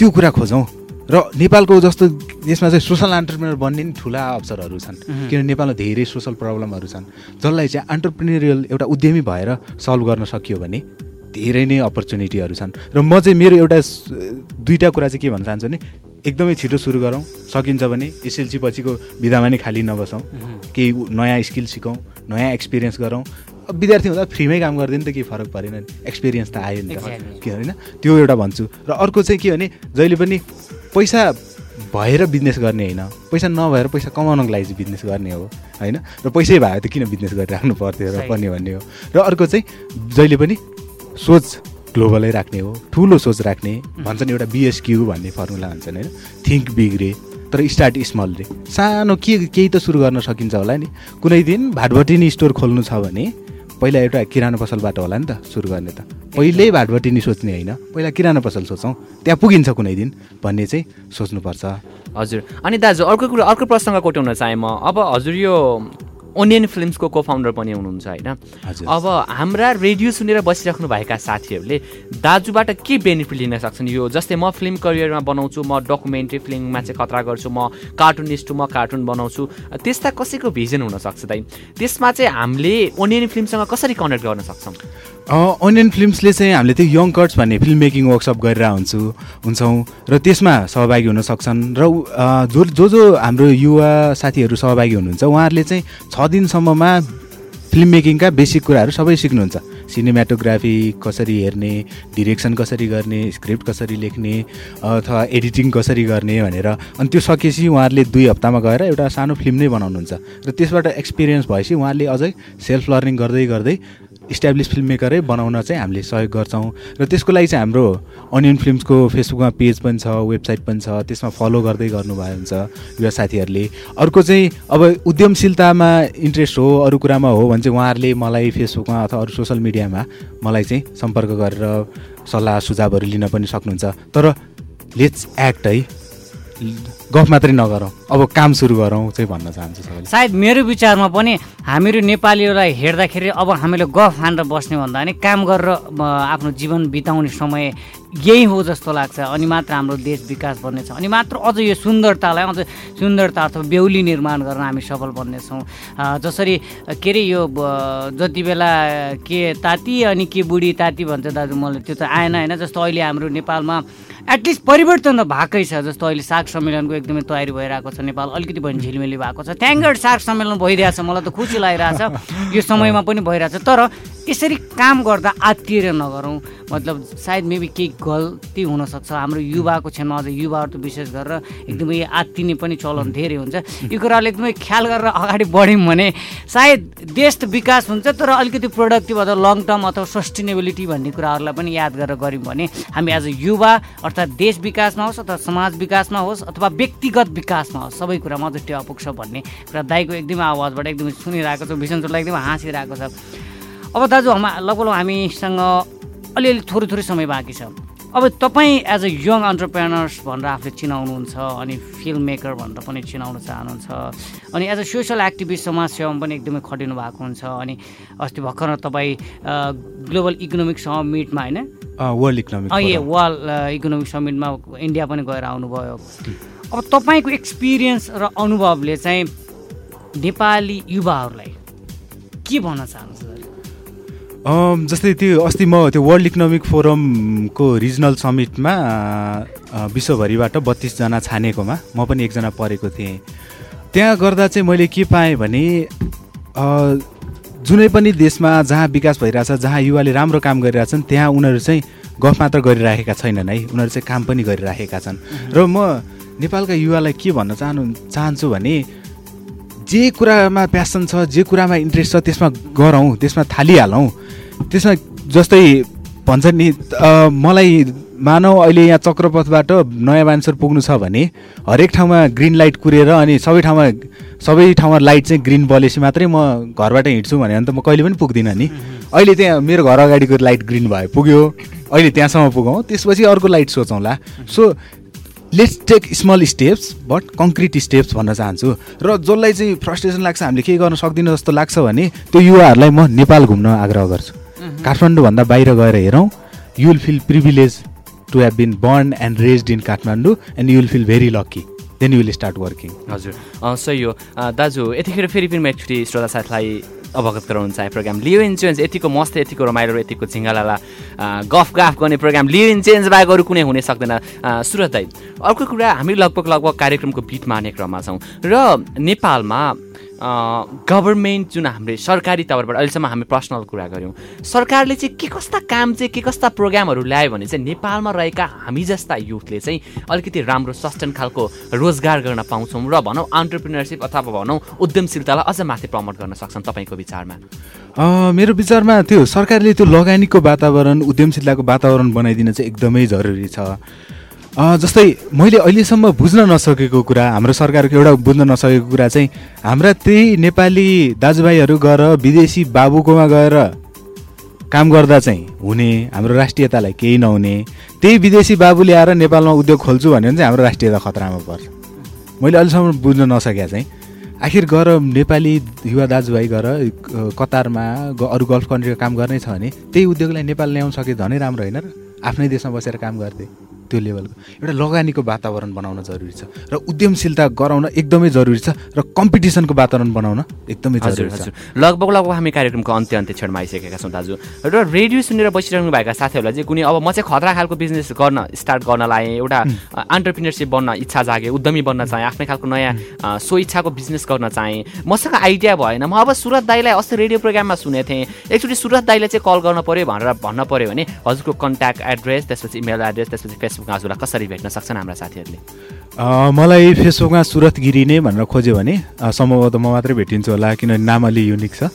त्यो कुरा खोजौँ। र नेपालको जस्तो देशमा चाहिँ सोसल एन्टरप्रिनर बन्ने नि ठुला अवसरहरू छन्। किनभने नेपालमा धेरै सोसल प्रब्लमहरू छन्। जसलाई चाहिँ एन्टरप्रिनेरियल एउटा उद्यमी भएर सल्भ गर्न सकियो भने धेरै नै अपर्च्युनिटीहरू छन्। र म चाहिँ मेरो एउटा दुईवटा कुरा चाहिँ के भन्न चाहन्छु भने एकदमै छिटो सुरु गरौँ। सकिन्छ भने एसएलसी पछिको विधामा नै खाली नबसौँ। केही नयाँ स्किल सिकौँ नयाँ एक्सपिरियन्स गरौँ। अब विद्यार्थी हुँदा फ्रीमै काम गरिदियो नि त केही फरक परेन नि। एक्सपिरियन्स त आयो नि त. के होइन? त्यो एउटा भन्छु। र अर्को चाहिँ के भने जहिले पनि पैसा भएर बिजनेस गर्ने होइन। पैसा नभएर पैसा कमाउनको लागि चाहिँ बिजनेस गर्ने हो होइन? र पैसै भयो त किन बिजनेस गरिराख्नु पर्थ्यो र। पनि भन्ने हो। र अर्को चाहिँ जहिले पनि सोच ग्लोबलै राख्ने हो ठुलो सोच राख्ने भन्छन् एउटा बिएसक्यु भन्ने फर्मुला भन्छन् होइन? थिङ्क बिग रे तर स्टार्ट स्मल रे। सानो के केही त सुरु गर्न सकिन्छ होला नि। कुनै दिन भाटभटिनी स्टोर खोल्नु छ भने पहिला एउटा किराना पसलबाट होला नि त सुरु गर्ने त। पहिल्यै भाटभटिनी सोच्ने होइन। पहिला किराना पसल सोचौँ त्यहाँ पुगिन्छ कुनै दिन भन्ने चाहिँ सोच्नुपर्छ। हजुर। अनि दाजु अर्को कुरा अर्को प्रसङ्ग कोट्याउन चाहेँ म। अब हजुर यो ओनियन फिल्मसको को फाउन्डर पनि हुनुहुन्छ होइन। अब हाम्रा रेडियो सुनेर बसिराख्नु भएका साथीहरूले दाजुबाट के बेनिफिट लिन सक्छन्? यो जस्तै म फिल्म करियरमा बनाउँछु म डकुमेन्ट्री फिल्ममा चाहिँ खतरा गर्छु म कार्टुनिस्ट म कार्टुन बनाउँछु। त्यस्ता कसैको भिजन हुनसक्छ दाइ? त्यसमा चाहिँ हामीले ओनियन फिल्मसँग कसरी कनेक्ट गर्न सक्छौँ? अनियन फिल्म्सले चाहिँ हामीले त्यो यङ कट्स भन्ने फिल्म मेकिङ वर्कसप गरेर हुन्छु हुन्छौँ। र त्यसमा सहभागी हुन सक्छन्। र जो जो हाम्रो युवा साथीहरू सहभागी हुनुहुन्छ उहाँहरूले चाहिँ दिनसम्ममा फिल्म मेकिङका बेसिक कुराहरू सबै सिक्नुहुन्छ। सिनेमाटोग्राफी कसरी हेर्ने डिरेक्सन कसरी गर्ने स्क्रिप्ट कसरी लेख्ने अथवा एडिटिङ कसरी गर्ने भनेर। अनि त्यो सकेपछि उहाँहरूले दुई हप्तामा गएर एउटा सानो फिल्म नै बनाउनुहुन्छ। र त्यसबाट एक्सपिरियन्स भएपछि उहाँहरूले अझै सेल्फ लर्निङ गर्दै गर्दै इस्टाब्लिस फिल्म मेकरै बनाउन चाहिँ हामीले सहयोग गर्छौँ। र त्यसको लागि चाहिँ हाम्रो अनियन फिल्मसको फेसबुकमा पेज पनि छ वेबसाइट पनि छ त्यसमा फलो गर्दै गर्नुभयो हुन्छ युवा साथीहरूले। अर्को चाहिँ अब उद्यमशीलतामा इन्ट्रेस्ट हो अरू कुरामा हो भने चाहिँ उहाँहरूले मलाई फेसबुकमा अथवा अरू सोसियल मिडियामा मलाई चाहिँ सम्पर्क गरेर सल्लाह सुझावहरू लिन पनि सक्नुहुन्छ। तर लेट्स एक्ट है। गफ मात्रै नगरौँ। अब काम सुरु गरौँ चाहिँ भन्न चाहन्छु सबैले। सायद मेरो विचारमा पनि हामीहरू नेपालीहरूलाई हेर्दाखेरि अब हामीले गफ हानेर बस्ने भन्दा पनि काम गरेर आफ्नो जीवन बिताउने समय यही हो जस्तो लाग्छ। अनि मात्र हाम्रो देश विकास बन्नेछ अनि मात्र अझ यो सुन्दरतालाई अझ सुन्दरता अथवा बेहुली निर्माण गर्न हामी सफल बन्नेछौँ। जसरी के अरे यो जति बेला के ताती अनि के बुढी ताती भन्छ दाजु मलाई त्यो त आएन होइन? जस्तो अहिले हाम्रो नेपालमा एटलिस्ट परिवर्तन त भएकै छ जस्तो अहिले साग सम्मेलनको एकदमै तयारी भइरहेको छ। नेपाल अलिकति पनि झिलमिली भएको छ। थ्याङ्क गड साग सम्मेलन भइरहेछ। मलाई त खुसी लागिरहेछ। यो समयमा पनि भइरहेछ। तर यसरी काम गर्दा आत्तिएर नगरौँ। मतलब सायद मेबी केही गल्ती हुनसक्छ। हाम्रो युवाको क्षणमा अझ युवाहरू त विशेष गरेर एकदमै आत्तिने पनि चलन धेरै हुन्छ। यो कुराले एकदमै ख्याल गरेर अगाडि बढ्यौँ भने सायद देश त विकास हुन्छ तर अलिकति प्रोडक्टिभ अथवा लङ टर्म अथवा सस्टेनेबिलिटी भन्ने कुराहरूलाई पनि याद गरेर गऱ्यौँ भने हामी अ युवा अर्थात् देश विकासमा होस् अथवा समाज विकासमा होस् अथवा व्यक्तिगत विकासमा होस् सबै कुरामा अझ टेवा पुग्छ भन्ने कुरा दाईको एकदमै आवाजबाट एकदमै सुनिरहेको छ भीषण चोटलाई एकदमै हाँसिरहेको छ। अब दाजु हाम लगभग हामीसँग अलिअलि थोरै थोरै समय बाँकी छ। अब तपाईँ एज अ यङ अन्टरप्रेनर्स भनेर आफूले चिनाउनुहुन्छ अनि फिल्म मेकर भनेर पनि चिनाउन चाहनुहुन्छ अनि एज अ सोसियल एक्टिभिस्ट समाज सेवामा पनि एकदमै खटिनु भएको हुन्छ अनि अस्ति भर्खर तपाईँ ग्लोबल इकोनोमिक समिटमा होइन? World economic a world economic समिटमा India पनि गएर आउनुभयो। अब तपाईँको एक्सपिरियन्स र अनुभवले चाहिँ नेपाली युवाहरूलाई के भन्न चाहनुहुन्छ जस्तै त्यो अस्ति म त्यो वर्ल्ड इकोनोमिक फोरमको रिजनल समिटमा विश्वभरिबाट बत्तिसजना छानेकोमा म पनि एकजना परेको थिएँ। त्यहाँ गर्दा चाहिँ मैले के पाएँ भने जुनै पनि देशमा जहाँ विकास भइरहेछ जहाँ युवाले राम्रो काम गरिरहेछन् त्यहाँ उनीहरू चाहिँ गफ मात्र गरिराखेका छैनन् है। उनीहरू चाहिँ काम पनि गरिराखेका छन्। र म नेपालका युवालाई के भन्न चाहनु चाहन्छु भने जे कुरामा प्यासन छ जे कुरामा इन्ट्रेस्ट छ त्यसमा गरौँ त्यसमा थालिहालौँ। त्यसमा जस्तै भन्छ नि मलाई मानौ अहिले यहाँ चक्रपथबाट नयाँ बानेश्वर पुग्नु छ भने हरेक ठाउँमा ग्रिन लाइट कुरेर अनि सबै ठाउँमा सबै ठाउँमा लाइट चाहिँ ग्रिन बलेपछि मात्रै म घरबाट हिँड्छु भने त म कहिले पनि पुग्दिनँ नि। अहिले त्यहाँ मेरो घर अगाडिको लाइट ग्रिन भयो पुग्यो अहिले त्यहाँसम्म पुगौँ त्यसपछि अर्को light सोचौँला। So let's take small steps but concrete steps भन्न चाहन्छु। र जसलाई चाहिँ फ्रस्ट्रेसन लाग्छ हामीले केही गर्न सक्दिनँ जस्तो लाग्छ भने त्यो युवाहरूलाई म नेपाल घुम्न आग्रह गर्छु। काठमाडौँभन्दा बाहिर गएर हेरौँ you will feel privilege to have been born and raised in Kathmandu and you will feel very lucky then you will start working हजुर। सही हो। दाजु यतिखेर फेरि पनि म एकचोटि श्रोता साथीलाई अवगत गराउन चाहे प्रोग्राम लियो इन चेन्ज। यतिको मस्त यतिको रमाइलो यतिको झिङ्गालाला गफ गाफ गर्ने प्रोग्राम लियो इन चेन्ज बाहेक अरू कुनै हुनै सक्दैन। अँ, सुरज दाई अर्को कुरा हामी लगभग लगभग कार्यक्रमको बिट मार्ने क्रममा छौँ। र नेपालमा गभर्मेन्ट जुन हाम्रो सरकारी तवरबाट अहिलेसम्म हामी पर्सनल कुरा गऱ्यौँ सरकारले चाहिँ के कस्ता काम चाहिँ के कस्ता प्रोग्रामहरू ल्यायो भने चाहिँ नेपालमा रहेका हामी जस्ता युथले चाहिँ अलिकति राम्रो सस्टेन खालको रोजगार गर्न पाउँछौँ र भनौँ अन्टरप्रिनरसिप अथवा भनौँ उद्यमशीलतालाई अझ माथि प्रमोट गर्न सक्छन् तपाईँको विचारमा? मेरो विचारमा त्यो सरकारले त्यो लगानीको वातावरण उद्यमशीलताको वातावरण बनाइदिन चाहिँ एकदमै जरुरी छ। जस्तै मैले अहिलेसम्म बुझ्न नसकेको कुरा हाम्रो सरकारको एउटा बुझ्न नसकेको कुरा चाहिँ हाम्रा त्यही नेपाली दाजुभाइहरू गएर विदेशी बाबुकोमा गएर काम गर्दा चाहिँ हुने हाम्रो राष्ट्रियतालाई केही नहुने त्यही विदेशी बाबुले आएर नेपालमा उद्योग खोल्छु भन्यो भने चाहिँ हाम्रो राष्ट्रियता खतरामा पर्छ। मैले अहिलेसम्म बुझ्न नसकेका चाहिँ आखिर गएर नेपाली युवा दाजुभाइ गएर कतारमा अरू गल्फ कन्ट्रीको काम गर्नै छ भने त्यही उद्योगलाई नेपाल ल्याउन सके झनै राम्रो होइन र आफ्नै देशमा बसेर काम गर्थे। त्यो लेभलको। एउटा लगानीको वातावरण बनाउन जरुरी छ र उद्यमशीलता गराउन एकदमै जरुरी छ र कम्पिटिसनको वातावरण बनाउन एकदमै जरुरी छ। लगभग लगभग हामी कार्यक्रमको अन्त्य अन्त्य क्षणमा आइसकेका छौँ दाजु। र रेडियो सुनेर बसिरहनु भएका साथीहरूलाई चाहिँ कुनै अब म चाहिँ खतरा खालको बिजनेस गर्न स्टार्ट गर्न लागेँ एउटा अन्टरप्रिनरसिप बन्न इच्छा जागे उद्यमी बन्न चाहेँ आफ्नै खालको नयाँ सो इच्छाको बिजनेस गर्न चाहेँ। मसँग आइडिया भएन। म अब सुरत दाईलाई अस्ति रेडियो प्रोग्राममा सुनेको थिएँ। एकचोटि सुरत दाईलाई चाहिँ कल गर्न पऱ्यो भनेर भन्न पऱ्यो भने हजुरको कन्ट्याक्ट एड्रेस त्यसपछि इमेल एड्रेस त्यसपछि फेसबुकमा हजुरलाई कसरी भेट्न सक्छन् हाम्रा साथीहरूले मलाई फेसबुकमा सुरत गिरी नै भनेर खोज्यो भने सम्भवतः म मात्रै भेटिन्छु होला किनभने नाम अलि युनिक छ।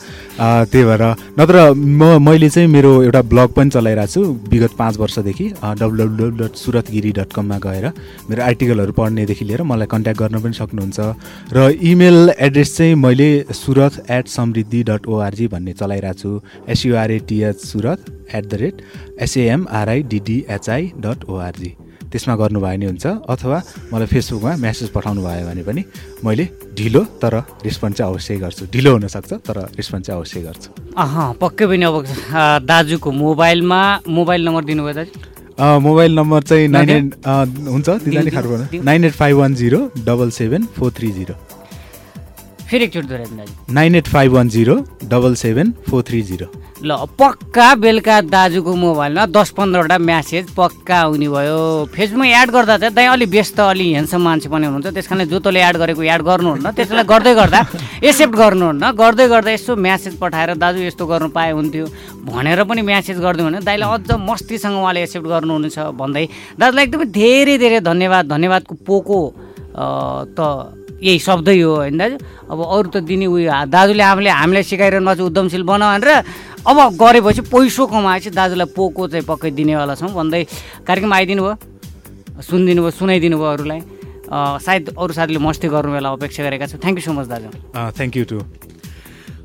त्यही भएर नत्र म मैले चाहिँ मेरो एउटा ब्लग पनि चलाइरहेको छु विगत पाँच वर्षदेखि W W dot Surat Giri dot कममा गएर मेरो आर्टिकलहरू पढ्नेदेखि लिएर मलाई कन्ट्याक्ट गर्न पनि सक्नुहुन्छ। र इमेल एड्रेस चाहिँ मैले Surat at Samriddhi dot ORG भन्ने चलाइरहेको छु। एसयुआरएटिएच Surat at the rate एसएएमआरआइडिडिएचआई dot ORG त्यसमा गर्नुभयो भने हुन्छ अथवा मलाई फेसबुकमा मेसेज पठाउनु भयो भने पनि मैले ढिलो तर रेस्पोन्ड चाहिँ अवश्य गर्छु ढिलो हुनसक्छ तर रेस्पोन्ड चाहिँ अवश्य गर्छु पक्कै पनि अब दाजुको मोबाइलमा मोबाइल नम्बर दिनुभयो दाजु मोबाइल नम्बर चाहिँ नाइन? एट हुन्छ। Nine eight five one zero double seven four three zero फेरि एकचोटि दोहोऱ्याइदिनु दाजु। Nine eight five one zero double seven four three zero. ल पक्का बेलुका दाजुको मोबाइलमा दस पन्ध्रवटा म्यासेज पक्का आउने भयो। फेसबुकमा एड गर्दा चाहिँ दाइ अलिक व्यस्त अलि हेन्सम मान्छे पनि हुनुहुन्छ। त्यस कारणले जो तैँले एड गरेको एड गर्नुहुन्न। त्यसलाई गर्दै गर्दा एक्सेप्ट गर्नुहुन्न। गर्दै गर्दा यसो म्यासेज पठाएर दाजु यस्तो गर्नु पाए हुन्थ्यो। भनेर पनि म्यासेज गरिदियो भने दाइलाई अझ मस्तीसँग उहाँले एक्सेप्ट गर्नुहुनेछ भन्दै दाजुलाई एकदमै धेरै धेरै धन्यवाद। धन्यवादको पोको त यही शब्दै हो होइन? दाजु अब अरू त दिने उयो दाजुले आफूले हामीलाई सिकाइरहनु भएको उद्यमशील बना भनेर अब गरेपछि पैसो कमाएपछि दाजुलाई पोको चाहिँ पक्कै दिनेवाला छौँ भन्दै कार्यक्रम आइदिनु भयो सुनिदिनु भयो सुनाइदिनु भयो अरूलाई। सायद अरू साथीले मस्ती गर्नु बेला अपेक्षा गरेका छौँ। थ्याङ्क यू सो मच दाजु। थ्याङ्क यू टु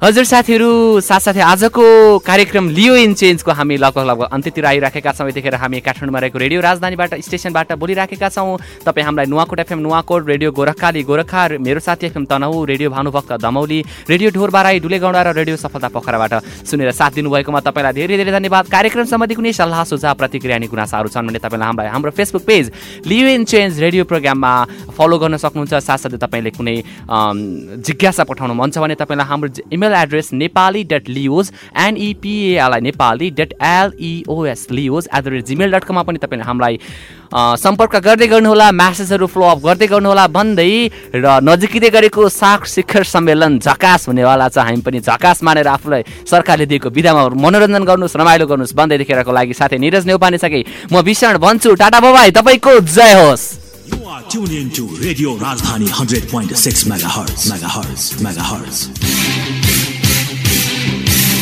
हजुर साथीहरू साथसाथै आजको कार्यक्रम लियो इन चेन्जको हामी लगभग लगभग अन्त्यतिर आइराखेका छौँ। यतिखेर हामी काठमाडौँमा रहेको रेडियो राजधानीबाट स्टेसनबाट बोलिराखेका छौँ। तपाईँ हामीलाई नुवाकोट एफएम नुवाकोट रेडियो गोरखाली गोरखा मेरो साथी FM Tanahu radio Bhanubhakta Damauli radio Dhorbarai Dhulegauda र रेडियो सफलता पोखराबाट सुनेर साथ दिनुभएकोमा तपाईँलाई धेरै धेरै धन्यवाद। कार्यक्रम सम्बन्धी कुनै सल्लाह सुझाव प्रतिक्रिया अनि गुनासाहरू छन् भने तपाईँलाई हामीलाई हाम्रो Facebook page Leo in change radio प्रोग्राममा फलो गर्न सक्नुहुन्छ। साथसाथै तपाईँले कुनै जिज्ञासा पठाउनु मन छ भने तपाईँलाई हाम्रो email address Nepali dot Leos एनइपिएआलाई Nepali dot L E O S Leos at the rate Gmail dot कममा पनि तपाईँले हामीलाई सम्पर्क गर्दै गर्नुहोला म्यासेजहरू फ्लो अप गर्दै गर्नुहोला भन्दै र नजिकै गरेको साख शिखर सम्मेलन झकास हुनेवाला छ। हामी पनि झकास मानेर आफूलाई सरकारले दिएको विधामा मनोरञ्जन गर्नुहोस् रमाइलो गर्नुहोस् भन्दै देखेरको लागि साथै निरज सके। म विषण भन्छु टाटा बाबाई तपाईँको जय होस्। Tune in to Radio Rajdhani 100.6 megahertz, megahertz, megahertz.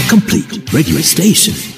Complete radio station.